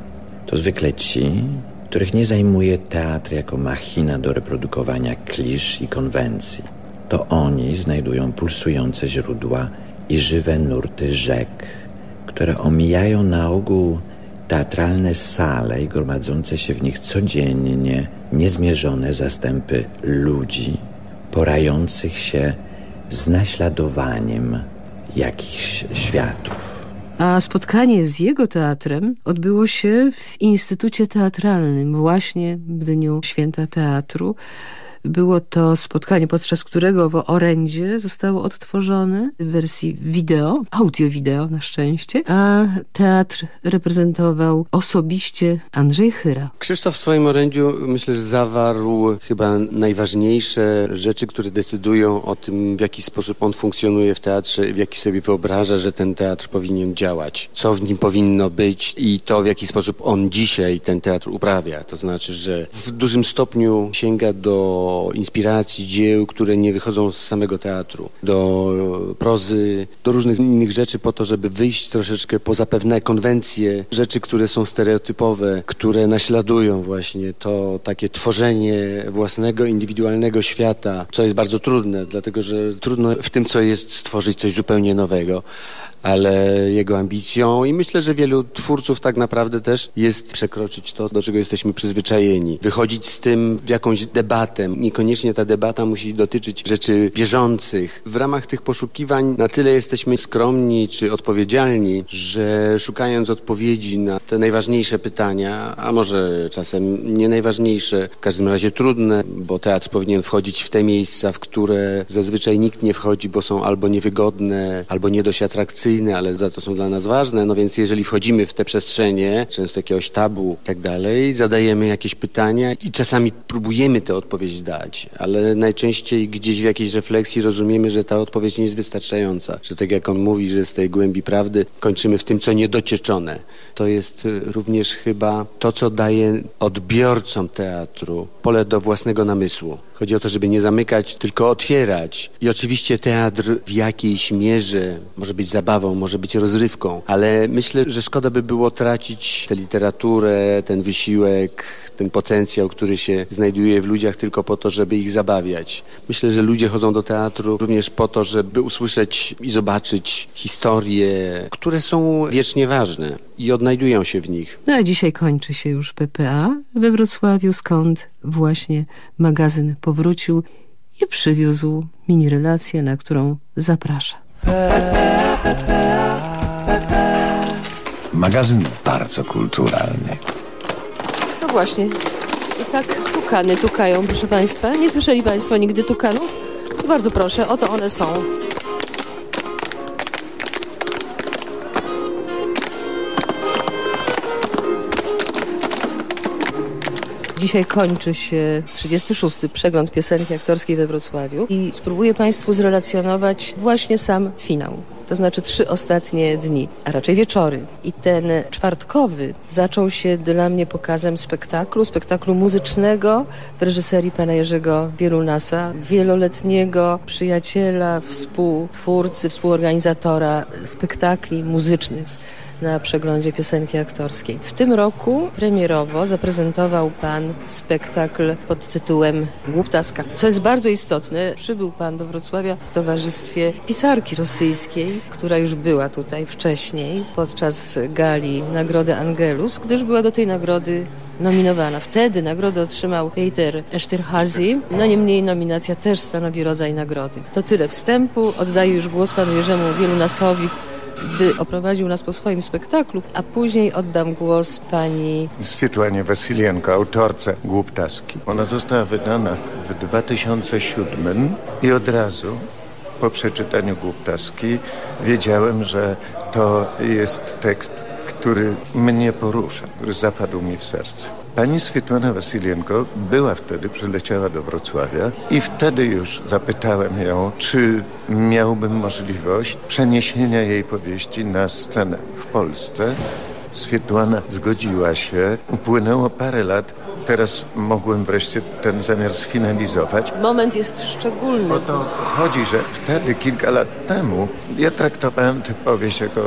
To zwykle ci, których nie zajmuje teatr jako machina do reprodukowania klisz i konwencji. To oni znajdują pulsujące źródła i żywe nurty rzek, które omijają na ogół teatralne sale i gromadzące się w nich codziennie niezmierzone zastępy ludzi porających się z naśladowaniem jakichś światów. A spotkanie z jego teatrem odbyło się w Instytucie Teatralnym właśnie w dniu Święta Teatru. Było to spotkanie, podczas którego w orędzie zostało odtworzone w wersji wideo, audio-wideo na szczęście, a teatr reprezentował osobiście Andrzej Chyra. Krzysztof w swoim orędziu myślę, że zawarł chyba najważniejsze rzeczy, które decydują o tym, w jaki sposób on funkcjonuje w teatrze, w jaki sobie wyobraża, że ten teatr powinien działać, co w nim powinno być i to, w jaki sposób on dzisiaj ten teatr uprawia. To znaczy, że w dużym stopniu sięga do inspiracji, dzieł, które nie wychodzą z samego teatru, do prozy, do różnych innych rzeczy po to, żeby wyjść troszeczkę poza pewne konwencje, rzeczy, które są stereotypowe, które naśladują właśnie to takie tworzenie własnego, indywidualnego świata, co jest bardzo trudne, dlatego że trudno w tym, co jest, stworzyć coś zupełnie nowego ale jego ambicją i myślę, że wielu twórców tak naprawdę też jest przekroczyć to, do czego jesteśmy przyzwyczajeni. Wychodzić z tym w jakąś debatę. Niekoniecznie ta debata musi dotyczyć rzeczy bieżących. W ramach tych poszukiwań na tyle jesteśmy skromni czy odpowiedzialni, że szukając odpowiedzi na te najważniejsze pytania, a może czasem nie najważniejsze, w każdym razie trudne, bo teatr powinien wchodzić w te miejsca, w które zazwyczaj nikt nie wchodzi, bo są albo niewygodne, albo nie dość atrakcyjne, ale za to są dla nas ważne. No więc jeżeli wchodzimy w te przestrzenie, często jakiegoś tabu i tak dalej, zadajemy jakieś pytania i czasami próbujemy tę odpowiedź dać, ale najczęściej gdzieś w jakiejś refleksji rozumiemy, że ta odpowiedź nie jest wystarczająca. Że tak jak on mówi, że z tej głębi prawdy kończymy w tym, co niedocieczone. To jest również chyba to, co daje odbiorcom teatru pole do własnego namysłu. Chodzi o to, żeby nie zamykać, tylko otwierać. I oczywiście teatr w jakiejś mierze może być zabawą, może być rozrywką, ale myślę, że szkoda by było tracić tę literaturę, ten wysiłek, ten potencjał, który się znajduje w ludziach tylko po to, żeby ich zabawiać. Myślę, że ludzie chodzą do teatru również po to, żeby usłyszeć i zobaczyć historie, które są wiecznie ważne i odnajdują się w nich. No a dzisiaj kończy się już PPA we Wrocławiu, skąd właśnie magazyn powrócił i przywiózł mini relację, na którą zaprasza. Magazyn bardzo kulturalny. No właśnie. I tak tukany tukają, proszę Państwa. Nie słyszeli Państwo nigdy tukanów? Bardzo proszę, oto one są. Dzisiaj kończy się 36. przegląd piosenki aktorskiej we Wrocławiu i spróbuję Państwu zrelacjonować właśnie sam finał. To znaczy trzy ostatnie dni, a raczej wieczory. I ten czwartkowy zaczął się dla mnie pokazem spektaklu, spektaklu muzycznego w reżyserii pana Jerzego Bielunasa, wieloletniego przyjaciela, współtwórcy, współorganizatora spektakli muzycznych na przeglądzie piosenki aktorskiej. W tym roku premierowo zaprezentował Pan spektakl pod tytułem Głuptaska. Co jest bardzo istotne, przybył Pan do Wrocławia w towarzystwie pisarki rosyjskiej, która już była tutaj wcześniej podczas gali Nagrody Angelus, gdyż była do tej nagrody nominowana. Wtedy nagrodę otrzymał Peter Eszterhazy, no niemniej nominacja też stanowi rodzaj nagrody. To tyle wstępu. Oddaję już głos panu Jerzemu Wielunasowi, by oprowadził nas po swoim spektaklu, a później oddam głos pani Swietłanie Wasylienko, autorce Głuptaski. Ona została wydana w 2007 i od razu po przeczytaniu Głuptaski wiedziałem, że to jest tekst, który mnie porusza, który zapadł mi w serce. Pani Swietłana Wasylienko była wtedy, przyleciała do Wrocławia i wtedy już zapytałem ją, czy miałbym możliwość przeniesienia jej powieści na scenę w Polsce Swietłana zgodziła się. Upłynęło parę lat. Teraz mogłem wreszcie ten zamiar sfinalizować. Moment jest szczególny. O to chodzi, że wtedy, kilka lat temu, ja traktowałem tę powieść jako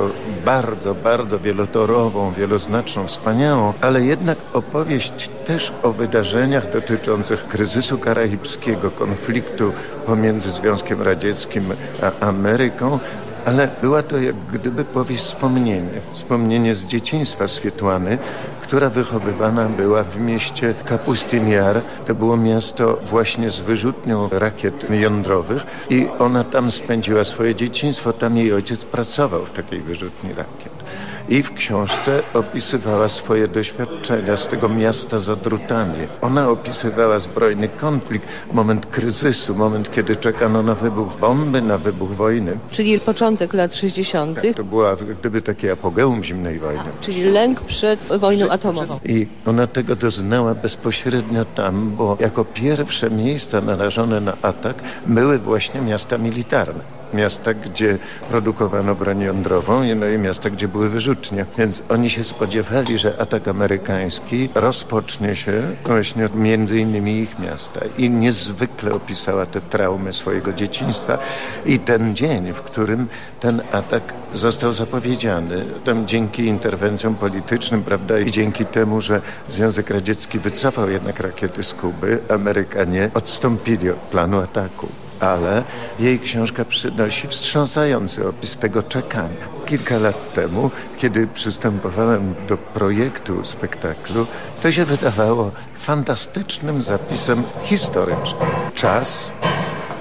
bardzo, bardzo wielotorową, wieloznaczną, wspaniałą, ale jednak opowieść też o wydarzeniach dotyczących kryzysu karaibskiego, konfliktu pomiędzy Związkiem Radzieckim a Ameryką, ale była to jak gdyby powieść wspomnienie. Wspomnienie z dzieciństwa Swietłany, która wychowywana była w mieście Kapustin Jar. To było miasto właśnie z wyrzutnią rakiet jądrowych i ona tam spędziła swoje dzieciństwo. Tam jej ojciec pracował w takiej wyrzutni rakiet. I w książce opisywała swoje doświadczenia z tego miasta za drutami. Ona opisywała zbrojny konflikt, moment kryzysu, moment, kiedy czekano na wybuch bomby, na wybuch wojny. Czyli początek lat 60. Tak, to była gdyby takie apogeum zimnej wojny. Czyli lęk przed wojną atomową. I ona tego doznała bezpośrednio tam, bo jako pierwsze miejsca narażone na atak były właśnie miasta militarne miasta, gdzie produkowano broń jądrową no i miasta, gdzie były wyrzutnie. Więc oni się spodziewali, że atak amerykański rozpocznie się właśnie od między innymi ich miasta. I niezwykle opisała te traumy swojego dzieciństwa i ten dzień, w którym ten atak został zapowiedziany. Tam dzięki interwencjom politycznym, prawda, i dzięki temu, że Związek Radziecki wycofał jednak rakiety z Kuby, Amerykanie odstąpili od planu ataku ale jej książka przynosi wstrząsający opis tego czekania. Kilka lat temu, kiedy przystępowałem do projektu spektaklu, to się wydawało fantastycznym zapisem historycznym. Czas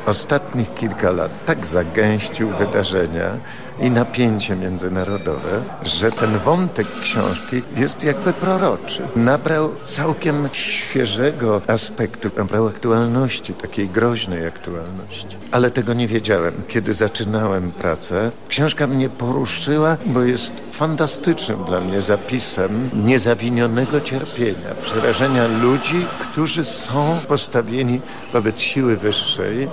ostatnich kilka lat tak zagęścił wydarzenia i napięcie międzynarodowe, że ten wątek książki jest jakby proroczy. Nabrał całkiem świeżego aspektu, nabrał aktualności, takiej groźnej aktualności. Ale tego nie wiedziałem. Kiedy zaczynałem pracę, książka mnie poruszyła, bo jest fantastycznym dla mnie zapisem niezawinionego cierpienia, przerażenia ludzi, którzy są postawieni wobec siły wyższej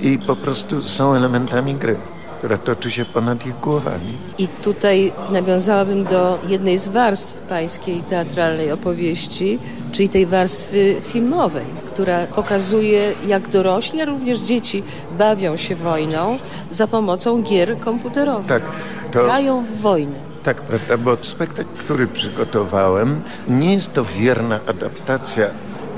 i po prostu są elementami gry która toczy się ponad ich głowami. I tutaj nawiązałabym do jednej z warstw pańskiej teatralnej opowieści, czyli tej warstwy filmowej, która pokazuje, jak dorośli, a również dzieci bawią się wojną za pomocą gier komputerowych. Tak. To... Grają w wojnę. Tak, prawda, bo spektakl, który przygotowałem, nie jest to wierna adaptacja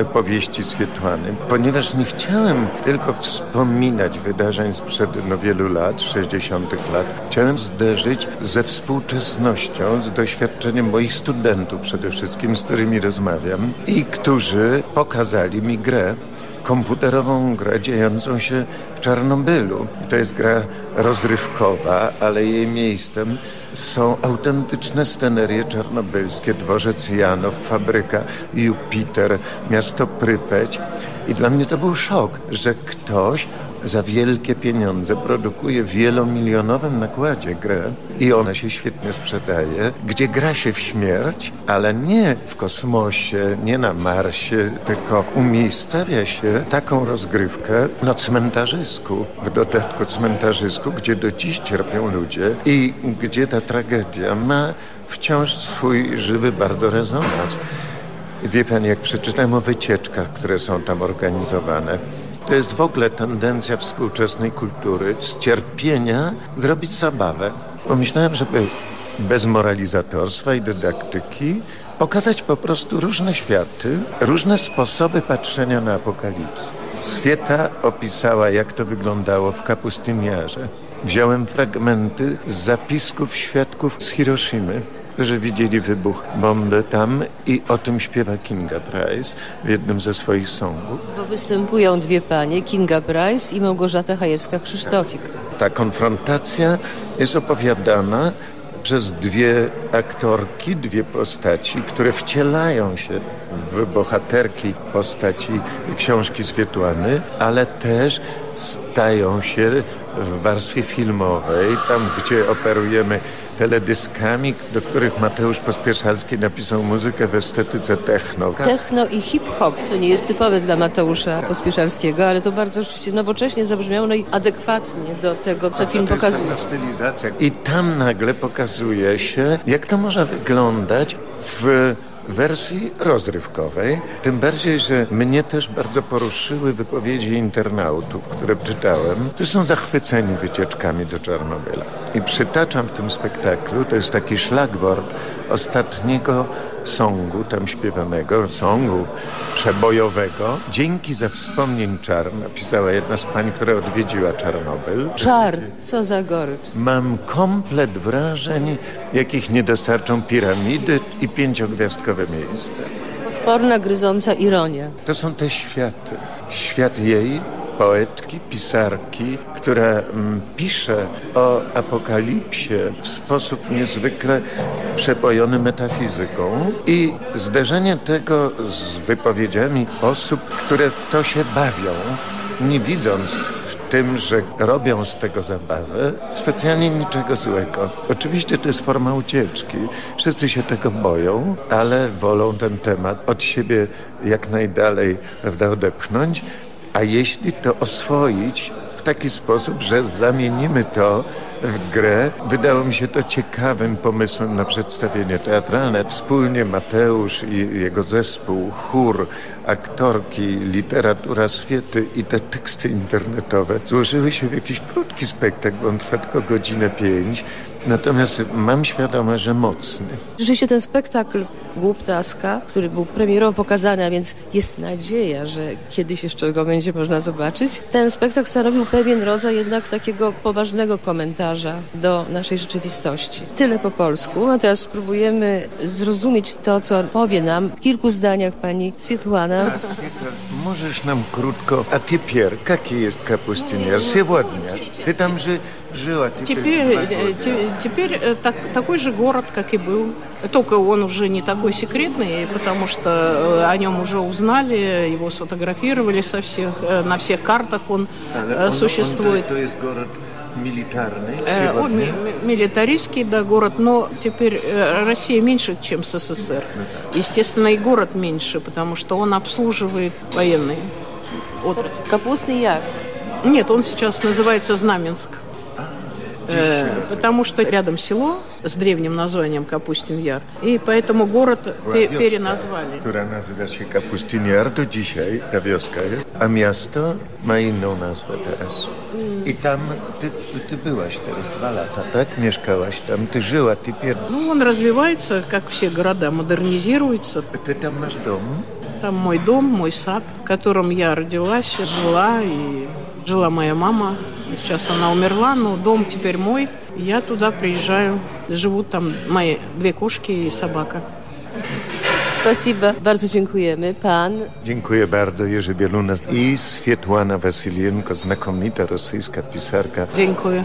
powieści Swietłany, ponieważ nie chciałem tylko wspominać wydarzeń sprzed no, wielu lat, 60. lat. Chciałem zderzyć ze współczesnością, z doświadczeniem moich studentów przede wszystkim, z którymi rozmawiam i którzy pokazali mi grę, komputerową grę dziejącą się w Czarnobylu. To jest gra rozrywkowa, ale jej miejscem są autentyczne scenerie czarnobylskie, dworzec Janow, fabryka Jupiter, miasto Prypeć. I dla mnie to był szok, że ktoś za wielkie pieniądze produkuje w wielomilionowym nakładzie grę i ona się świetnie sprzedaje, gdzie gra się w śmierć, ale nie w kosmosie, nie na Marsie, tylko umiejscawia się taką rozgrywkę na cmentarzysku, w dodatku cmentarzysku, gdzie do dziś cierpią ludzie i gdzie ta tragedia ma wciąż swój żywy bardzo rezonans. Wie pan, jak przeczytałem o wycieczkach, które są tam organizowane, to jest w ogóle tendencja współczesnej kultury z cierpienia zrobić zabawę. Pomyślałem, żeby bez moralizatorstwa i dydaktyki pokazać po prostu różne światy, różne sposoby patrzenia na apokalipsę. Swieta opisała, jak to wyglądało w Kapustyniarze. Wziąłem fragmenty z zapisków świadków z Hiroshimy że widzieli wybuch bomby tam i o tym śpiewa Kinga Price w jednym ze swoich songów. Bo występują dwie panie, Kinga Price i Małgorzata Hajewska-Krzysztofik. Ta konfrontacja jest opowiadana przez dwie aktorki, dwie postaci, które wcielają się w bohaterki postaci książki Swietłany, ale też stają się w warstwie filmowej, tam gdzie operujemy teledyskami, do których Mateusz Pospieszalski napisał muzykę w estetyce techno. Techno i hip-hop, co nie jest typowe dla Mateusza Pospieszalskiego, ale to bardzo oczywiście nowocześnie zabrzmiało, no i adekwatnie do tego, co film to pokazuje. stylizacja. I tam nagle pokazuje się, jak to może wyglądać w wersji rozrywkowej. Tym bardziej, że mnie też bardzo poruszyły wypowiedzi internautów, które czytałem, którzy są zachwyceni wycieczkami do Czarnobyla. I przytaczam w tym spektaklu, to jest taki szlagwort ostatniego songu tam śpiewanego, songu przebojowego. Dzięki za wspomnień czar, napisała jedna z pań, która odwiedziła Czarnobyl. Czar, co za gorycz. Mam komplet wrażeń, jakich nie dostarczą piramidy i pięciogwiazdkowe miejsca. Potworna, gryząca ironia. To są te światy. Świat jej, poetki, pisarki, która mm, pisze o apokalipsie w sposób niezwykle przepojony metafizyką i zderzenie tego z wypowiedziami osób, które to się bawią, nie widząc tym, że robią z tego zabawę, specjalnie niczego złego. Oczywiście to jest forma ucieczki. Wszyscy się tego boją, ale wolą ten temat od siebie jak najdalej prawda, odepchnąć, a jeśli to oswoić w taki sposób, że zamienimy to w grę, wydało mi się to ciekawym pomysłem na przedstawienie teatralne. Wspólnie Mateusz i jego zespół, chór, aktorki, literatura świety i te teksty internetowe złożyły się w jakiś krótki spektakl, on trwa tylko godzinę pięć, natomiast mam świadomość, że mocny. Rzeczywiście ten spektakl Głuptaska, który był premierowo pokazany, a więc jest nadzieja, że kiedyś jeszcze go będzie można zobaczyć. Ten spektakl stanowił pewien rodzaj jednak takiego poważnego komentarza do naszej rzeczywistości. Tyle po polsku, a teraz spróbujemy zrozumieć to, co powie nam w kilku zdaniach pani Swietłana. Можешь нам крутко, а теперь какие есть капустинер сегодня? Ты там же жила. Теперь, э, те- теперь э, так- такой же город, как и был. Только он уже не такой секретный, потому что э, о нем уже узнали, его сфотографировали со всех, э, на всех картах он э, существует. то есть город милитарный Э, Он ми- ми- милитаристский, да, город, но теперь э, Россия меньше, чем СССР. Естественно, и город меньше, потому что он обслуживает военные отрасли. Капустный Яр? Нет, он сейчас называется Знаменск. Э, потому что рядом село с древним названием Капустин Яр, и поэтому город пе- переназвали. nazywa się Kapustiniar do dzisiaj, ta wioska a miasto ma inną nazwę teraz. I tam ty, ty byłaś teraz dwa lata, tak? Mieszkałaś tam, ty żyła, ty. Ну, он развивается, как все города, модернизируется. Ты там masz dom? Там мой дом, мой сад, в котором я родилась, жила, и жила моя мама. Сейчас она умерла, но дом теперь мой. Я туда приезжаю, живут там мои две кошки и собака. Spasiba. Bardzo dziękujemy. Pan Dziękuję bardzo, Jerzy Bieluna i Swietłana Wasylienko, znakomita rosyjska pisarka. Dziękuję.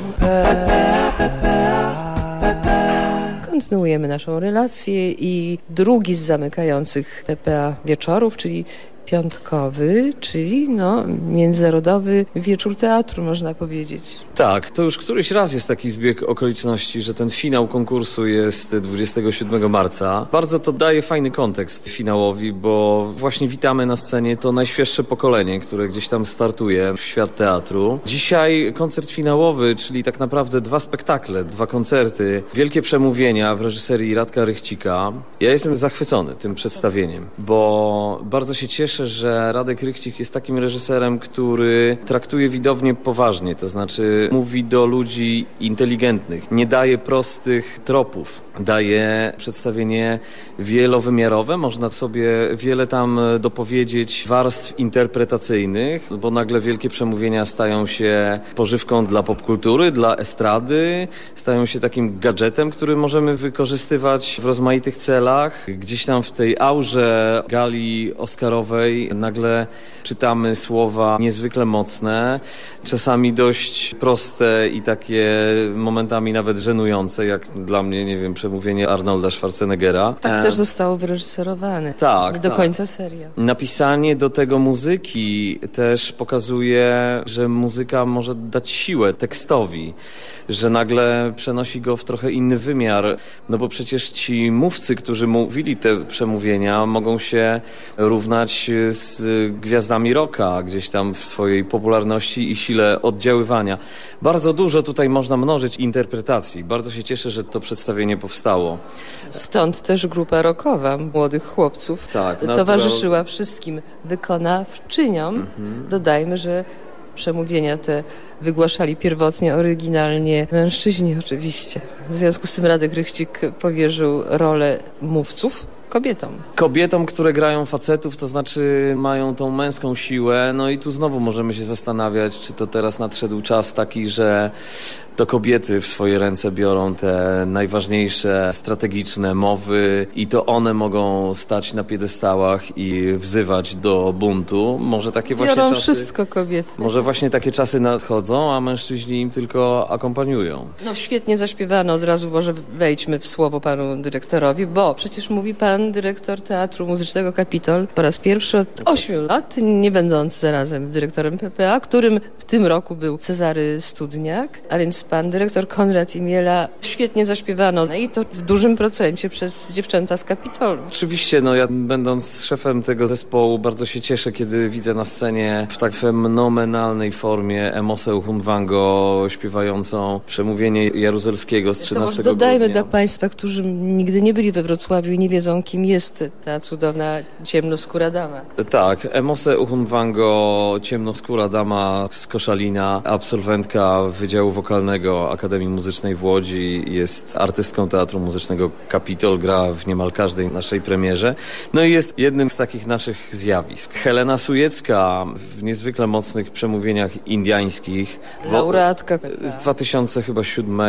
Kontynuujemy naszą relację i drugi z zamykających PPA wieczorów, czyli piątkowy, czyli no, międzynarodowy wieczór teatru, można powiedzieć. Tak, to już któryś raz jest taki zbieg okoliczności, że ten finał konkursu jest 27 marca. Bardzo to daje fajny kontekst finałowi, bo właśnie witamy na scenie to najświeższe pokolenie, które gdzieś tam startuje w świat teatru. Dzisiaj koncert finałowy, czyli tak naprawdę dwa spektakle, dwa koncerty, wielkie przemówienia w reżyserii Radka Rychcika. Ja jestem zachwycony tym przedstawieniem, bo bardzo się cieszę, że Radek Rychcik jest takim reżyserem, który traktuje widownię poważnie, to znaczy mówi do ludzi inteligentnych, nie daje prostych tropów, daje przedstawienie wielowymiarowe, można sobie wiele tam dopowiedzieć warstw interpretacyjnych, bo nagle wielkie przemówienia stają się pożywką dla popkultury, dla estrady, stają się takim gadżetem, który możemy wykorzystywać w rozmaitych celach. Gdzieś tam w tej aurze gali oscarowej filmowej nagle czytamy słowa niezwykle mocne, czasami dość proste i takie momentami nawet żenujące, jak dla mnie, nie wiem, przemówienie Arnolda Schwarzeneggera. Tak E, też zostało wyreżyserowane. Tak, Do tak. końca seria. Napisanie do tego muzyki też pokazuje, że muzyka może dać siłę tekstowi, że nagle przenosi go w trochę inny wymiar, no bo przecież ci mówcy, którzy mówili te przemówienia, mogą się równać z gwiazdami rocka gdzieś tam w swojej popularności i sile oddziaływania. Bardzo dużo tutaj można mnożyć interpretacji. Bardzo się cieszę, że to przedstawienie powstało. Stąd też grupa rockowa młodych chłopców Tak, natural- towarzyszyła wszystkim wykonawczyniom. Mhm. Dodajmy, że przemówienia te wygłaszali pierwotnie, oryginalnie mężczyźni oczywiście. W związku z tym Radek Rychcik powierzył rolę mówców kobietom. Kobietom, które grają facetów, to znaczy mają tą męską siłę, no i tu znowu możemy się zastanawiać, czy to teraz nadszedł czas taki, że to kobiety w swoje ręce biorą te najważniejsze strategiczne mowy i to one mogą stać na piedestałach i wzywać do buntu. Może takie właśnie Biorą czasy... wszystko kobiety. Może właśnie takie czasy nadchodzą, a mężczyźni im tylko akompaniują. No świetnie zaśpiewano, od razu może wejdźmy w słowo panu dyrektorowi, bo przecież mówi pan dyrektor Teatru Muzycznego Kapitol po raz pierwszy od ośmiu lat, nie będący zarazem dyrektorem PPA, którym w tym roku był Cezary Studniak, a więc pan dyrektor Konrad Imiela świetnie zaśpiewano i to w dużym procencie przez dziewczęta z Kapitolu. Oczywiście, no ja będąc szefem tego zespołu bardzo się cieszę, kiedy widzę na scenie w tak fenomenalnej formie Emosę Humwango śpiewającą przemówienie Jaruzelskiego z To 13 może dodajmy grudnia. dla państwa, którzy nigdy nie byli we Wrocławiu i nie wiedzą, kim jest ta cudowna ciemnoskóra dama. Tak, Emose Uchunwango, ciemnoskóra dama z Koszalina, absolwentka Wydziału Wokalnego Akademii Muzycznej w Łodzi, jest artystką Teatru Muzycznego Kapitol, gra w niemal każdej naszej premierze. No i jest jednym z takich naszych zjawisk. Helena Sujecka w niezwykle mocnych przemówieniach indiańskich. Laureatka z 2007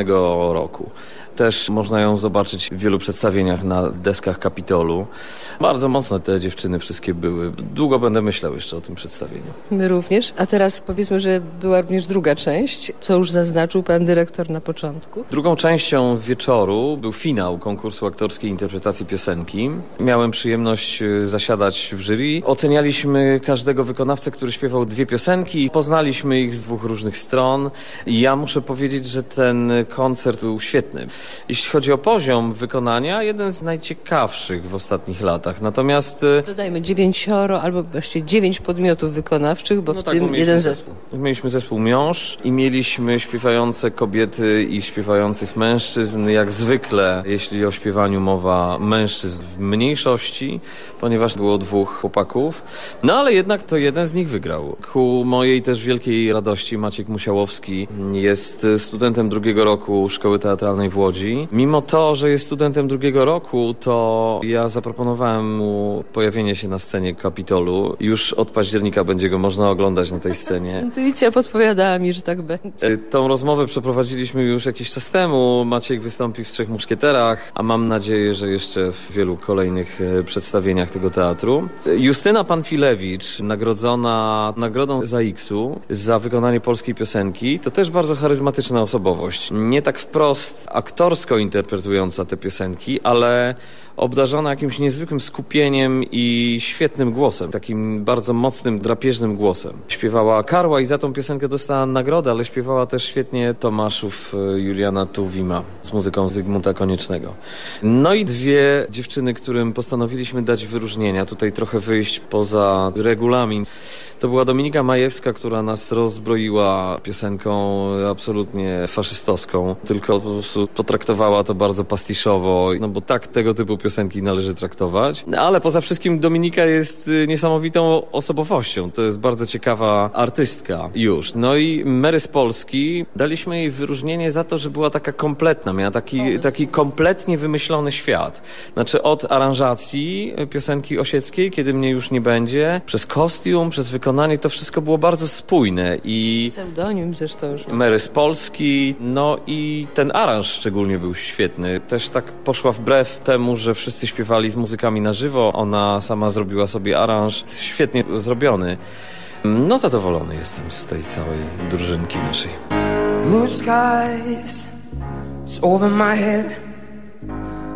roku. Też można ją zobaczyć w wielu przedstawieniach na deskach Kapitolu. Bardzo mocne te dziewczyny wszystkie były. Długo będę myślał jeszcze o tym przedstawieniu. My również. A teraz powiedzmy, że była również druga część, co już zaznaczył pan dyrektor na początku. Drugą częścią wieczoru był finał konkursu aktorskiej interpretacji piosenki. Miałem przyjemność y, zasiadać w jury. Ocenialiśmy każdego wykonawcę, który śpiewał dwie piosenki. Poznaliśmy ich z dwóch różnych stron. I ja muszę powiedzieć, że ten koncert był świetny. Jeśli chodzi o poziom wykonania, jeden z najciekawszych w ostatnich latach. Natomiast y, Dodajmy dziewięcioro albo właściwie dziewięć podmiotów wykonawczych, bo No w tak, tym bo jeden zespół. Mieliśmy zespół Miąż i mieliśmy śpiewające kobiety i śpiewających mężczyzn. Jak zwykle, jeśli o śpiewaniu mowa mężczyzn w mniejszości, ponieważ było dwóch chłopaków. No ale jednak to jeden z nich wygrał. Ku mojej też wielkiej radości Maciek Musiałowski jest studentem drugiego roku Szkoły Teatralnej w Łodzi. Mimo to, że jest studentem drugiego roku, to ja zaproponowałem mu pojawienie się na scenie Kapitolu. Już od października będzie go można oglądać na tej scenie. Intuicja podpowiadała mi, że tak będzie. E, Tą rozmowę przeprowadziliśmy już jakiś czas temu. Maciek wystąpi w Trzech Muszkieterach, a mam nadzieję, że jeszcze w wielu kolejnych e, przedstawieniach tego teatru. E, Justyna Panfilewicz, nagrodzona nagrodą ZAX-u za wykonanie polskiej piosenki, to też bardzo charyzmatyczna osobowość. Nie tak wprost aktorsko interpretująca te piosenki, ale obdarzona jakimś niezwykłym skupieniem i świetnym głosem, takim bardzo mocnym, drapieżnym głosem. Śpiewała Karła i za tą piosenkę dostała nagrodę, ale śpiewała też świetnie Tomaszów e, Juliana Tuwima z muzyką Zygmunta Koniecznego. No i dwie dziewczyny, którym postanowiliśmy dać wyróżnienia, tutaj trochę wyjść poza regulamin. To była Dominika Majewska, która nas rozbroiła piosenką absolutnie faszystowską, tylko po prostu potraktowała to bardzo pastiszowo, no bo tak tego typu piosenki należy traktować. No, Ale poza wszystkim Dominika jest y, niesamowitą osobowością. To jest bardzo ciekawa artystka już. No i Mary z Polski daliśmy jej wyróżnienie za to, że była taka kompletna, miała taki, taki kompletnie wymyślony świat. Znaczy od aranżacji piosenki osieckiej, kiedy mnie już nie będzie, przez kostium, przez wykonanie wykonanie, to wszystko było bardzo spójne i... Pseudonim zresztą już. Mary z Polski, no i ten aranż szczególnie był świetny. Też tak poszła wbrew temu, że wszyscy śpiewali z muzykami na żywo. Ona sama zrobiła sobie aranż świetnie zrobiony. No zadowolony jestem z tej całej drużynki naszej. Blue skies, it's over my head.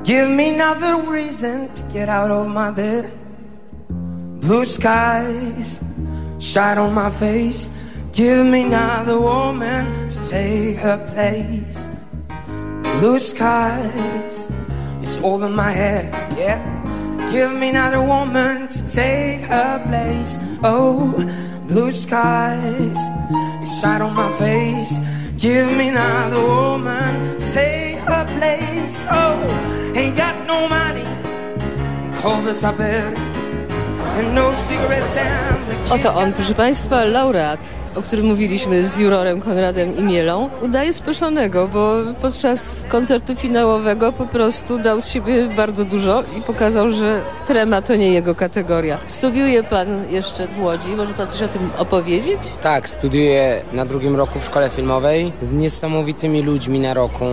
Give me another reason to get out of my bed. Blue skies, shine on my face. Give me another woman to take her place. Blue skies, it's over my head, yeah. Give me another woman to take her place. Oh, blue skies, it's shine on my face. Give me another woman to take her place. Oh, ain't got no money, clothes are bed, and no cigarettes and Oto on, proszę Państwa, laureat, o którym mówiliśmy z jurorem Konradem i Mielą, udaje speszonego, bo podczas koncertu finałowego po prostu dał z siebie bardzo dużo i pokazał, że trema to nie jego kategoria. Studiuje Pan jeszcze w Łodzi, może Pan coś o tym opowiedzieć? Tak, studiuję na drugim roku w szkole filmowej z niesamowitymi ludźmi na roku.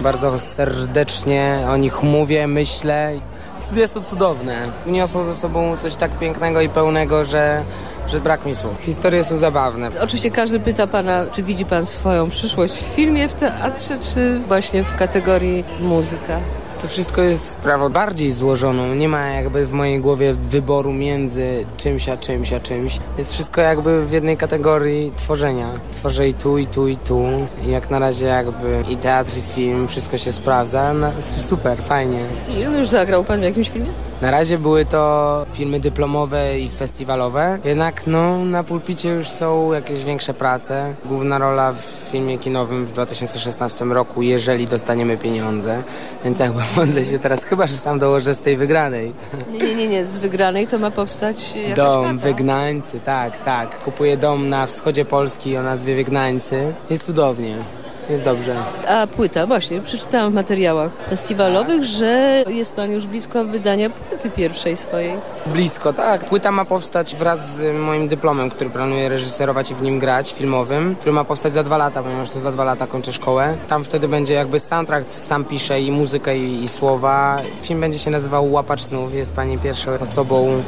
Bardzo serdecznie o nich mówię, myślę. Studia są cudowne. Niosą ze sobą coś tak pięknego i pełnego, że, że brak mi słów. Historie są zabawne. Oczywiście każdy pyta Pana, czy widzi Pan swoją przyszłość w filmie, w teatrze, czy właśnie w kategorii muzyka? To wszystko jest sprawą bardziej złożoną. Nie ma jakby w mojej głowie wyboru między czymś a czymś a czymś. Jest wszystko jakby w jednej kategorii tworzenia. Tworzę i tu, i tu, i tu. I jak na razie jakby i teatr, i film, wszystko się sprawdza. No, super, fajnie. Film? Już zagrał Pan w jakimś filmie? Na razie były to filmy dyplomowe i festiwalowe, jednak no, na pulpicie już są jakieś większe prace. Główna rola w filmie kinowym w 2016 roku, jeżeli dostaniemy pieniądze. Więc jakby modlę się teraz, chyba że sam dołożę z tej wygranej. Nie, nie, nie, nie. z wygranej to ma powstać jakaś Dom, chata. Wygnańcy, tak, tak. Kupuję dom na wschodzie Polski o nazwie Wygnańcy. Jest cudownie. Jest dobrze. A płyta, właśnie, przeczytałam w materiałach festiwalowych, że jest Pan już blisko wydania płyty pierwszej swojej. Blisko, tak. Płyta ma powstać wraz z moim dyplomem, który planuję reżyserować i w nim grać, filmowym, który ma powstać za dwa lata, ponieważ to za dwa lata kończę szkołę. Tam wtedy będzie jakby soundtrack, sam piszę i muzykę i, i słowa. Film będzie się nazywał Łapacz Snów. Jest Pani pierwszą osobą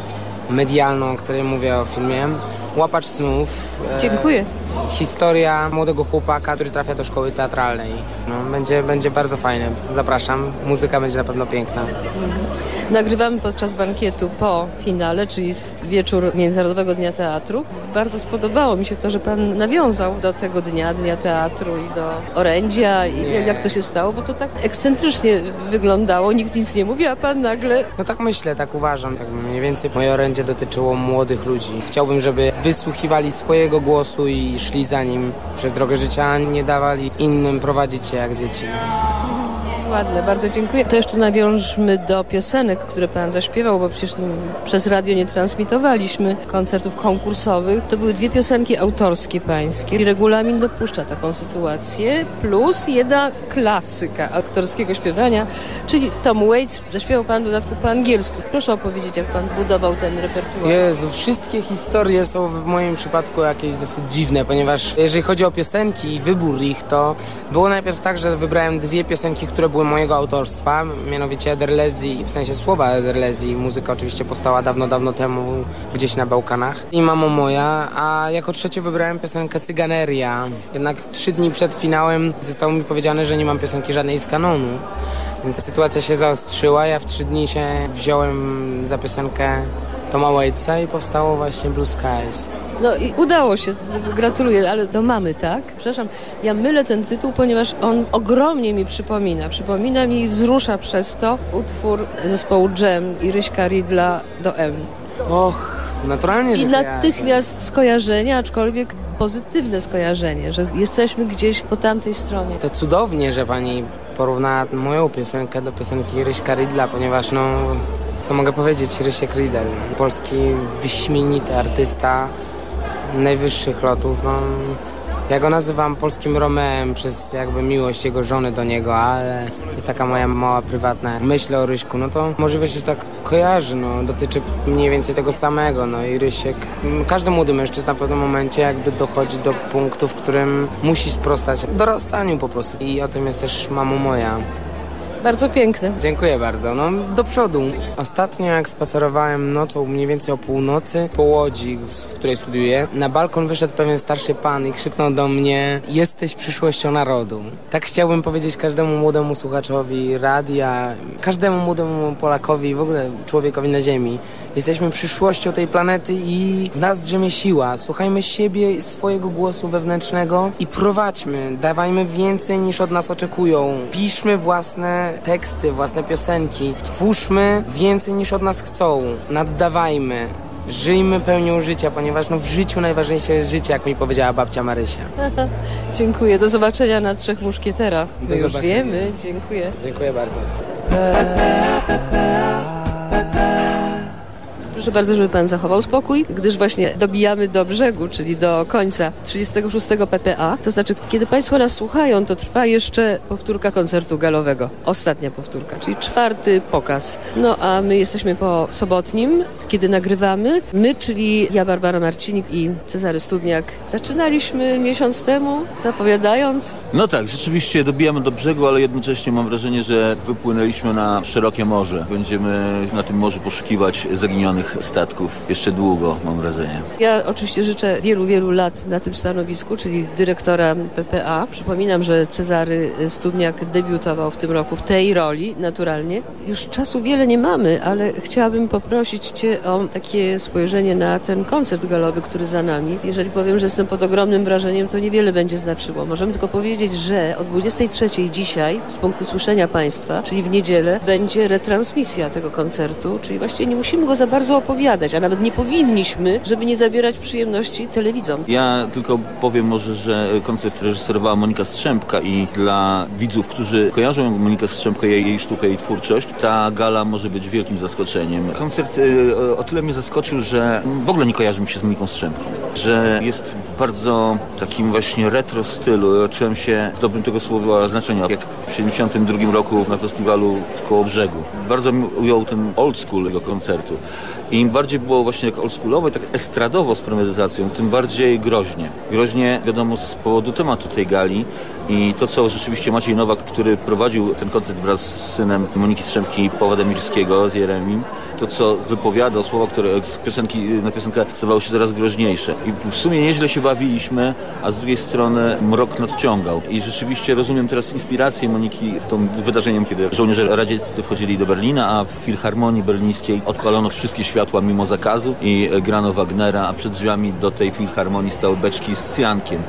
medialną, o której mówię o filmie. Łapacz Snów. e, Dziękuję. Historia młodego chłopaka, który trafia do szkoły teatralnej. No, będzie, będzie bardzo fajne. Zapraszam. Muzyka będzie na pewno piękna. Nagrywamy podczas bankietu po finale, czyli wieczór Międzynarodowego Dnia Teatru. Bardzo spodobało mi się to, że Pan nawiązał do tego dnia, Dnia Teatru i do orędzia i Nie. jak to się stało, bo to tak ekscentrycznie wyglądało, nikt nic nie mówi, a Pan nagle... No tak myślę, tak uważam. Jakby mniej więcej moje orędzie dotyczyło młodych ludzi. Chciałbym, żeby wysłuchiwali swojego głosu i szli za nim przez drogę życia, a nie dawali innym prowadzić się jak dzieci. Ładne, bardzo dziękuję. To jeszcze nawiążmy do piosenek, które Pan zaśpiewał, bo przecież no, przez radio nie transmitowaliśmy koncertów konkursowych. To były dwie piosenki autorskie pańskie i regulamin dopuszcza taką sytuację, plus jedna klasyka aktorskiego śpiewania, czyli Tom Waits. Zaśpiewał Pan w dodatku po angielsku. Proszę opowiedzieć, jak Pan budował ten repertuar. Jezu, wszystkie historie są w moim przypadku jakieś dosyć dziwne, ponieważ jeżeli chodzi o piosenki i wybór ich, to było najpierw tak, że wybrałem dwie piosenki, które były mojego autorstwa, mianowicie Ederlezi, w sensie słowa Ederlezi. Muzyka oczywiście powstała dawno, dawno temu gdzieś na Bałkanach. I mamo moja, a jako trzecie wybrałem piosenkę Cyganeria. Jednak trzy dni przed finałem zostało mi powiedziane, że nie mam piosenki żadnej z kanonu. Więc sytuacja się zaostrzyła. Ja w trzy dni się wziąłem za piosenkę Toma Waitsa i powstało właśnie Blue Skies. No i udało się, gratuluję, ale do mamy, tak? Przepraszam, ja mylę ten tytuł, ponieważ on ogromnie mi przypomina. Przypomina mi i wzrusza przez to utwór zespołu Jam i Ryśka Ridla do M. Och, naturalnie, że I natychmiast skojarzenie, aczkolwiek pozytywne skojarzenie, że jesteśmy gdzieś po tamtej stronie. To cudownie, że pani porównała moją piosenkę do piosenki Ryśka Ridla, ponieważ no, co mogę powiedzieć, Rysiek Riddle, polski wyśmienity artysta najwyższych lotów, no, Ja go nazywam polskim Romeem przez jakby miłość jego żony do niego, ale to jest taka moja mała prywatna myśl o Ryśku. No to możliwe się tak kojarzy, no dotyczy mniej więcej tego samego. No i Rysiek, każdy młody mężczyzna w pewnym momencie jakby dochodzi do punktu, w którym musi sprostać dorastaniu po prostu. I o tym jest też mamo moja. Bardzo piękne. Dziękuję bardzo. No do przodu. Ostatnio jak spacerowałem nocą mniej więcej o północy po Łodzi, w, której studiuję, na balkon wyszedł pewien starszy pan i krzyknął do mnie jesteś przyszłością narodu. Tak chciałbym powiedzieć każdemu młodemu słuchaczowi radia, każdemu młodemu Polakowi, w ogóle człowiekowi na ziemi. Jesteśmy przyszłością tej planety i w nas drzemie siła. Słuchajmy siebie swojego głosu wewnętrznego i prowadźmy. Dawajmy więcej niż od nas oczekują. Piszmy własne teksty, własne piosenki. Twórzmy więcej niż od nas chcą. Naddawajmy. Żyjmy pełnią życia, ponieważ no w życiu najważniejsze jest życie, jak mi powiedziała babcia Marysia. Dziękuję. Do zobaczenia na Trzech Muszkieterach. Do My już zobaczenia. wiemy. Dziękuję. Dziękuję bardzo. Proszę bardzo, żeby pan zachował spokój, gdyż właśnie dobijamy do brzegu, czyli do końca 36 PPA. To znaczy, kiedy państwo nas słuchają, to trwa jeszcze powtórka koncertu galowego. Ostatnia powtórka, czyli czwarty pokaz. No a my jesteśmy po sobotnim, kiedy nagrywamy. My, czyli ja, Barbara Marcinik i Cezary Studniak, zaczynaliśmy miesiąc temu, zapowiadając. No tak, rzeczywiście dobijamy do brzegu, ale jednocześnie mam wrażenie, że wypłynęliśmy na szerokie morze. Będziemy na tym morzu poszukiwać zaginionych statków jeszcze długo, mam wrażenie. Ja oczywiście życzę wielu, wielu lat na tym stanowisku, czyli dyrektora PPA. Przypominam, że Cezary Studniak debiutował w tym roku w tej roli, naturalnie. Już czasu wiele nie mamy, ale chciałabym poprosić Cię o takie spojrzenie na ten koncert galowy, który za nami. Jeżeli powiem, że jestem pod ogromnym wrażeniem, to niewiele będzie znaczyło. Możemy tylko powiedzieć, że o 23 dzisiaj, z punktu słyszenia Państwa, czyli w niedzielę, będzie retransmisja tego koncertu, czyli właściwie nie musimy go za bardzo opowiadać, a nawet nie powinniśmy, żeby nie zabierać przyjemności telewidzom. Ja tylko powiem może, że koncert reżyserowała Monika Strzępka i dla widzów, którzy kojarzą Monikę Strzępkę, jej, jej sztukę, jej twórczość, ta gala może być wielkim zaskoczeniem. Koncert y, o tyle mnie zaskoczył, że w ogóle nie kojarzy mi się z Moniką Strzępką, że jest w bardzo takim właśnie retro stylu. Czułem się w dobrym tego słowa znaczenia, jak w 72 roku na festiwalu w Kołobrzegu. Bardzo mi ujął ten old school jego koncertu. I im bardziej było właśnie tak oldschoolowo tak estradowo z premedytacją, tym bardziej groźnie. Groźnie wiadomo z powodu tematu tej gali i to, co rzeczywiście Maciej Nowak, który prowadził ten koncert wraz z synem Moniki Strzemki Pawła Demirskiego z Jeremim, to, co wypowiadał, słowa, które z piosenki na piosenkę stawały się coraz groźniejsze. I w sumie nieźle się bawiliśmy, a z drugiej strony mrok nadciągał. I rzeczywiście rozumiem teraz inspirację Moniki tą wydarzeniem, kiedy żołnierze radzieccy wchodzili do Berlina, a w Filharmonii Berlińskiej odpalono wszystkie światła mimo zakazu i grano Wagnera, a przed drzwiami do tej Filharmonii stały beczki z cjankiem.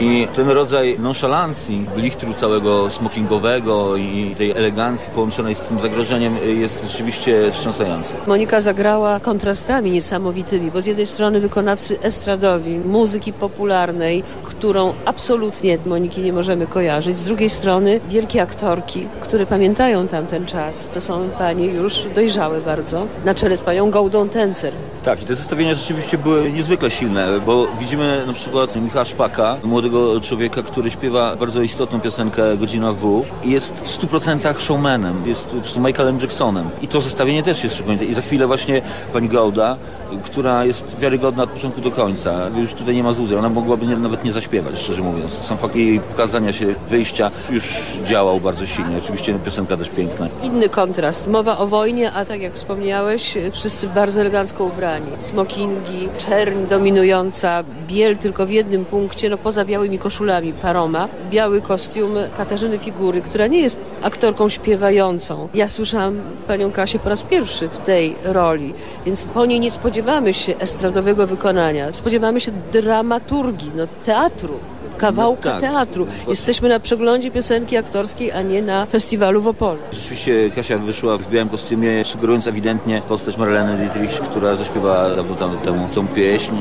I ten rodzaj nonszalancji, blichtru całego smokingowego i tej elegancji połączonej z tym zagrożeniem jest rzeczywiście wstrząsający. Monika zagrała kontrastami niesamowitymi, bo z jednej strony wykonawcy estradowi, muzyki popularnej, z którą absolutnie Moniki nie możemy kojarzyć, z drugiej strony wielkie aktorki, które pamiętają tamten czas. To są panie już dojrzałe bardzo, na czele z panią Gołdą Tencer. Tak, i te zestawienia rzeczywiście były niezwykle silne, bo widzimy na przykład Michała Szpaka, młodego człowieka, który śpiewa bardzo istotną piosenkę Godzina W i jest w 100% showmanem, jest Michaelem Jacksonem. I to zestawienie też jest szczególnie. I za chwilę właśnie pani Gouda, która jest wiarygodna od początku do końca. Już tutaj nie ma złudzeń. Ona mogłaby nie, nawet nie zaśpiewać, szczerze mówiąc. Sam fakt jej pokazania się, wyjścia już działał bardzo silnie. Oczywiście piosenka też piękna. Inny kontrast. Mowa o wojnie, a tak jak wspomniałeś, wszyscy bardzo elegancko ubrani. Smokingi, czerń dominująca, biel tylko w jednym punkcie, no poza białymi koszulami paroma. Biały kostium Katarzyny Figury, która nie jest aktorką śpiewającą. Ja słyszałam panią Kasię po raz pierwszy w tej roli, więc po niej nie spodziewamy się estradowego wykonania. Spodziewamy się dramaturgii, no teatru. Kawałka No tak. teatru. Jesteśmy na przeglądzie piosenki aktorskiej, a nie na festiwalu w Opolu. Rzeczywiście Kasia wyszła w białym kostiumie, sugerując ewidentnie postać Marlene Dietrich, która zaśpiewała tam, temu tą pieśń.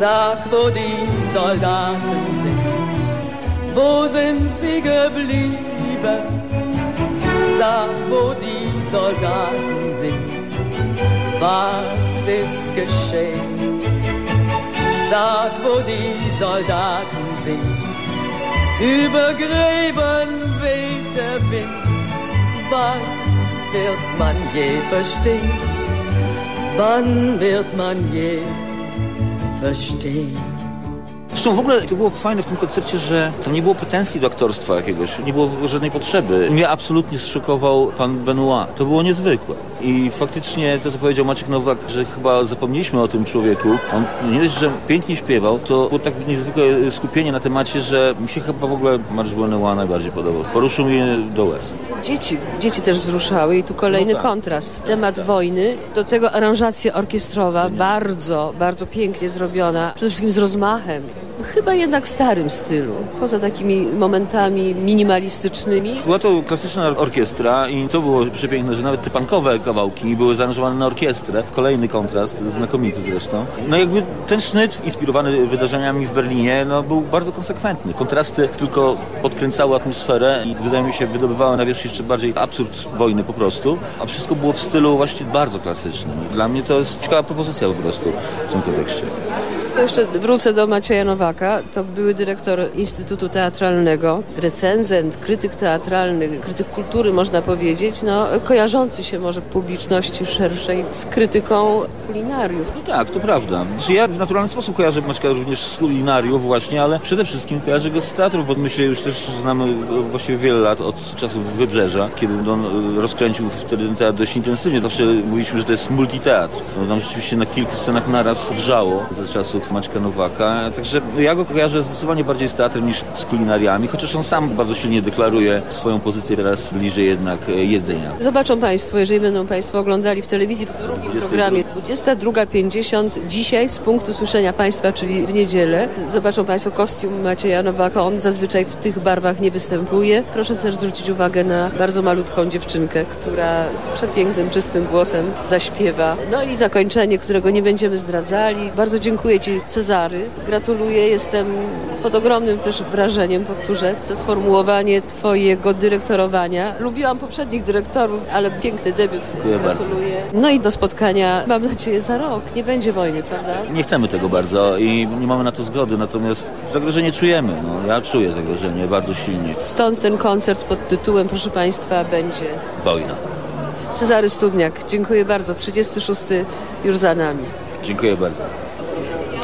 Sag, wo die Soldaten sind, wo sind sie geblieben? Sag, wo die Soldaten sind, was ist geschehen? Sag, wo die Soldaten sind, über Gräbern weht der Wind. Wann wird man je verstehen? Wann wird man je verstehen? Zresztą w ogóle to było fajne w tym koncercie, że tam nie było pretensji do aktorstwa jakiegoś, nie było żadnej potrzeby. Mnie absolutnie zszokował pan Benoit. To było niezwykłe. I faktycznie to, co powiedział Maciek Nowak, że chyba zapomnieliśmy o tym człowieku. On nie dość, że pięknie śpiewał, to było tak niezwykłe skupienie na temacie, że mi się chyba w ogóle Marsz Benoit najbardziej podobał. Poruszył mnie do łez. Dzieci, dzieci też wzruszały i tu kolejny No tak. kontrast. Temat wojny, do tego aranżacja orkiestrowa, bardzo, bardzo pięknie zrobiona, przede wszystkim z rozmachem. Chyba jednak starym stylu, poza takimi momentami minimalistycznymi. Była to klasyczna orkiestra i to było przepiękne, że nawet te punkowe kawałki były zaaranżowane na orkiestrę. Kolejny kontrast, znakomity zresztą. No jakby ten sznyt inspirowany wydarzeniami w Berlinie no, był bardzo konsekwentny. Kontrasty tylko podkręcały atmosferę i wydaje mi się wydobywały na wierzch jeszcze bardziej absurd wojny po prostu, a wszystko było w stylu właśnie bardzo klasycznym. Dla mnie to jest ciekawa propozycja po prostu w tym kontekście. To jeszcze wrócę do Macieja Nowaka. To były dyrektor Instytutu Teatralnego, recenzent, krytyk teatralny, krytyk kultury można powiedzieć, no kojarzący się może publiczności szerszej z krytyką kulinariów. No tak, to prawda. Znaczy ja w naturalny sposób kojarzę Maćka również z kulinariów właśnie, ale przede wszystkim kojarzę go z teatru, się już też znamy właściwie wiele lat od czasów Wybrzeża, kiedy on e, rozkręcił wtedy ten teatr dość intensywnie. Zawsze mówiliśmy, że to jest multiteatr. No, tam rzeczywiście na kilku scenach naraz wrzało za czasów Maćka Nowaka. Także ja go kojarzę zdecydowanie bardziej z teatrem niż z kulinariami, chociaż on sam bardzo silnie deklaruje swoją pozycję teraz bliżej jednak e, jedzenia. Zobaczą Państwo, jeżeli będą Państwo oglądali w telewizji w drugim 22. programie 22.50 dzisiaj z punktu słyszenia Państwa, czyli w niedzielę. Zobaczą Państwo kostium Macieja Nowaka. On zazwyczaj w tych barwach nie występuje. Proszę też zwrócić uwagę na bardzo malutką dziewczynkę, która przepięknym, czystym głosem zaśpiewa. No i zakończenie, którego nie będziemy zdradzali. Bardzo dziękuję Ci Cezary. Gratuluję. Jestem pod ogromnym też wrażeniem, powtórzę, to sformułowanie Twojego dyrektorowania. Lubiłam poprzednich dyrektorów, ale piękny debiut. Dziękuję bardzo. Gratuluję. No i do spotkania, mam nadzieję, za rok. Nie będzie wojny, prawda? Nie chcemy tego bardzo i nie mamy na to zgody, natomiast zagrożenie czujemy. No, ja czuję zagrożenie bardzo silnie. Stąd ten koncert pod tytułem, proszę Państwa, będzie Wojna. Cezary Studniak. Dziękuję bardzo. 36 już za nami. Dziękuję bardzo.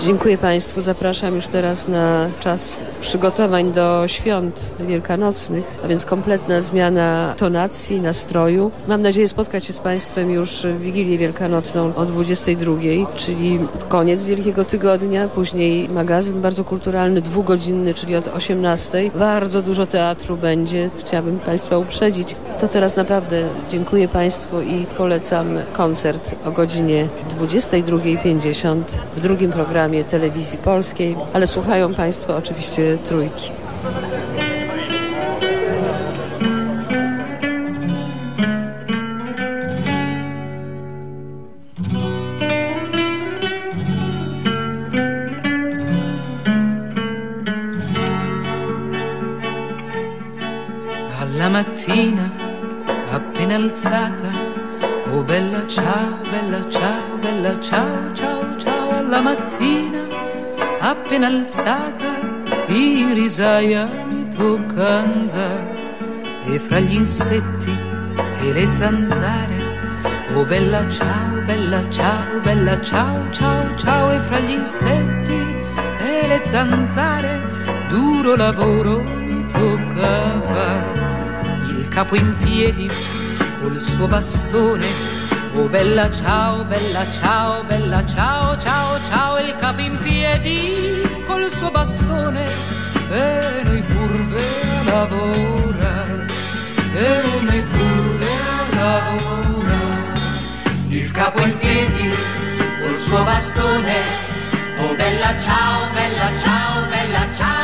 Dziękuję Państwu. Zapraszam już teraz na czas przygotowań do świąt wielkanocnych, a więc kompletna zmiana tonacji, nastroju. Mam nadzieję spotkać się z Państwem już w Wigilię Wielkanocną o 22, czyli koniec Wielkiego Tygodnia, później magazyn bardzo kulturalny, dwugodzinny, czyli od 18. Bardzo dużo teatru będzie. Chciałabym Państwa uprzedzić. To teraz naprawdę dziękuję Państwu i polecam koncert o godzinie 22.50 w drugim programie telewizji polskiej, ale słuchają Państwo oczywiście trójki. Mattina, appena alzata, oh bella ciao, bella ciao, bella ciao, ciao, Alla mattina, appena alzata, in risaia mi tocca andare. E fra gli insetti e le zanzare, oh bella ciao, bella ciao, bella ciao, ciao, ciao. E fra gli insetti e le zanzare, duro lavoro mi tocca fare il capo in piedi col suo bastone. Oh bella ciao, bella ciao, bella ciao, ciao, ciao, il capo in piedi col suo bastone. E noi curve a lavorare, e noi curve a lavorare. Il capo in piedi col suo bastone. Oh bella ciao, bella ciao, bella ciao,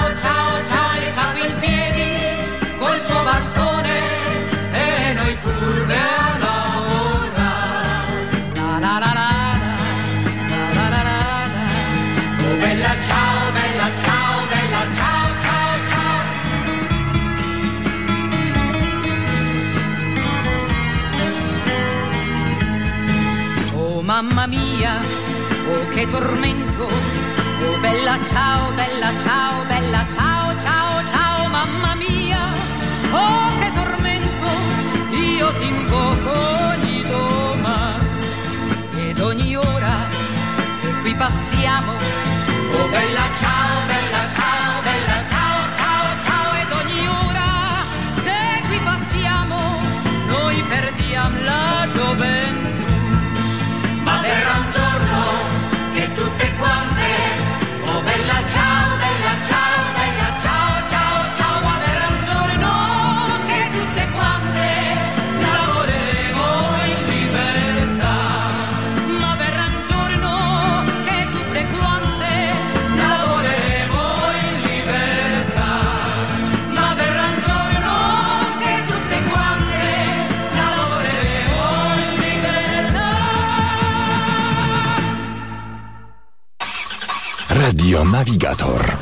che tormento. Oh bella ciao, bella ciao, bella ciao, ciao, ciao, mamma mia. Oh, Radio Navigator.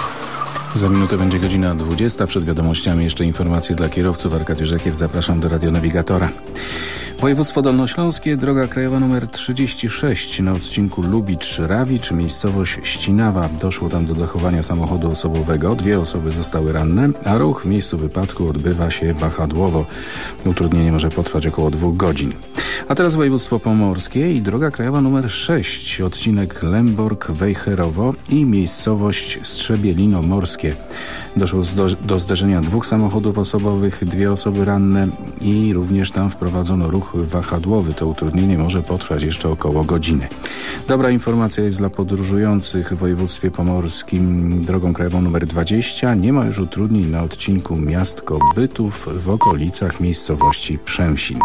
Za minutę będzie godzina 20. Przed wiadomościami jeszcze informacje dla kierowców. Arkadiusz Żakiew, zapraszam do Radionawigatora. Województwo Dolnośląskie, droga krajowa nr 36 na odcinku Lubicz-Rawicz, miejscowość Ścinawa. Doszło tam do dochowania samochodu osobowego. Dwie osoby zostały ranne, a ruch w miejscu wypadku odbywa się wahadłowo. Utrudnienie może potrwać około dwóch godzin. A teraz województwo pomorskie i droga krajowa nr 6, odcinek Lemborg-Wejherowo i miejscowość Strzebielino-Morskie. Doszło do, do zderzenia dwóch samochodów osobowych, dwie osoby ranne i również tam wprowadzono ruch wahadłowy. To utrudnienie może potrwać jeszcze około godziny. Dobra informacja jest dla podróżujących w województwie pomorskim drogą krajową nr 20. Nie ma już utrudnień na odcinku Miastko-Bytów w okolicach miejscowości Przemsin.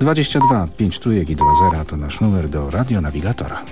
22 5 trójek i 2 zera to nasz numer do radionawigatora.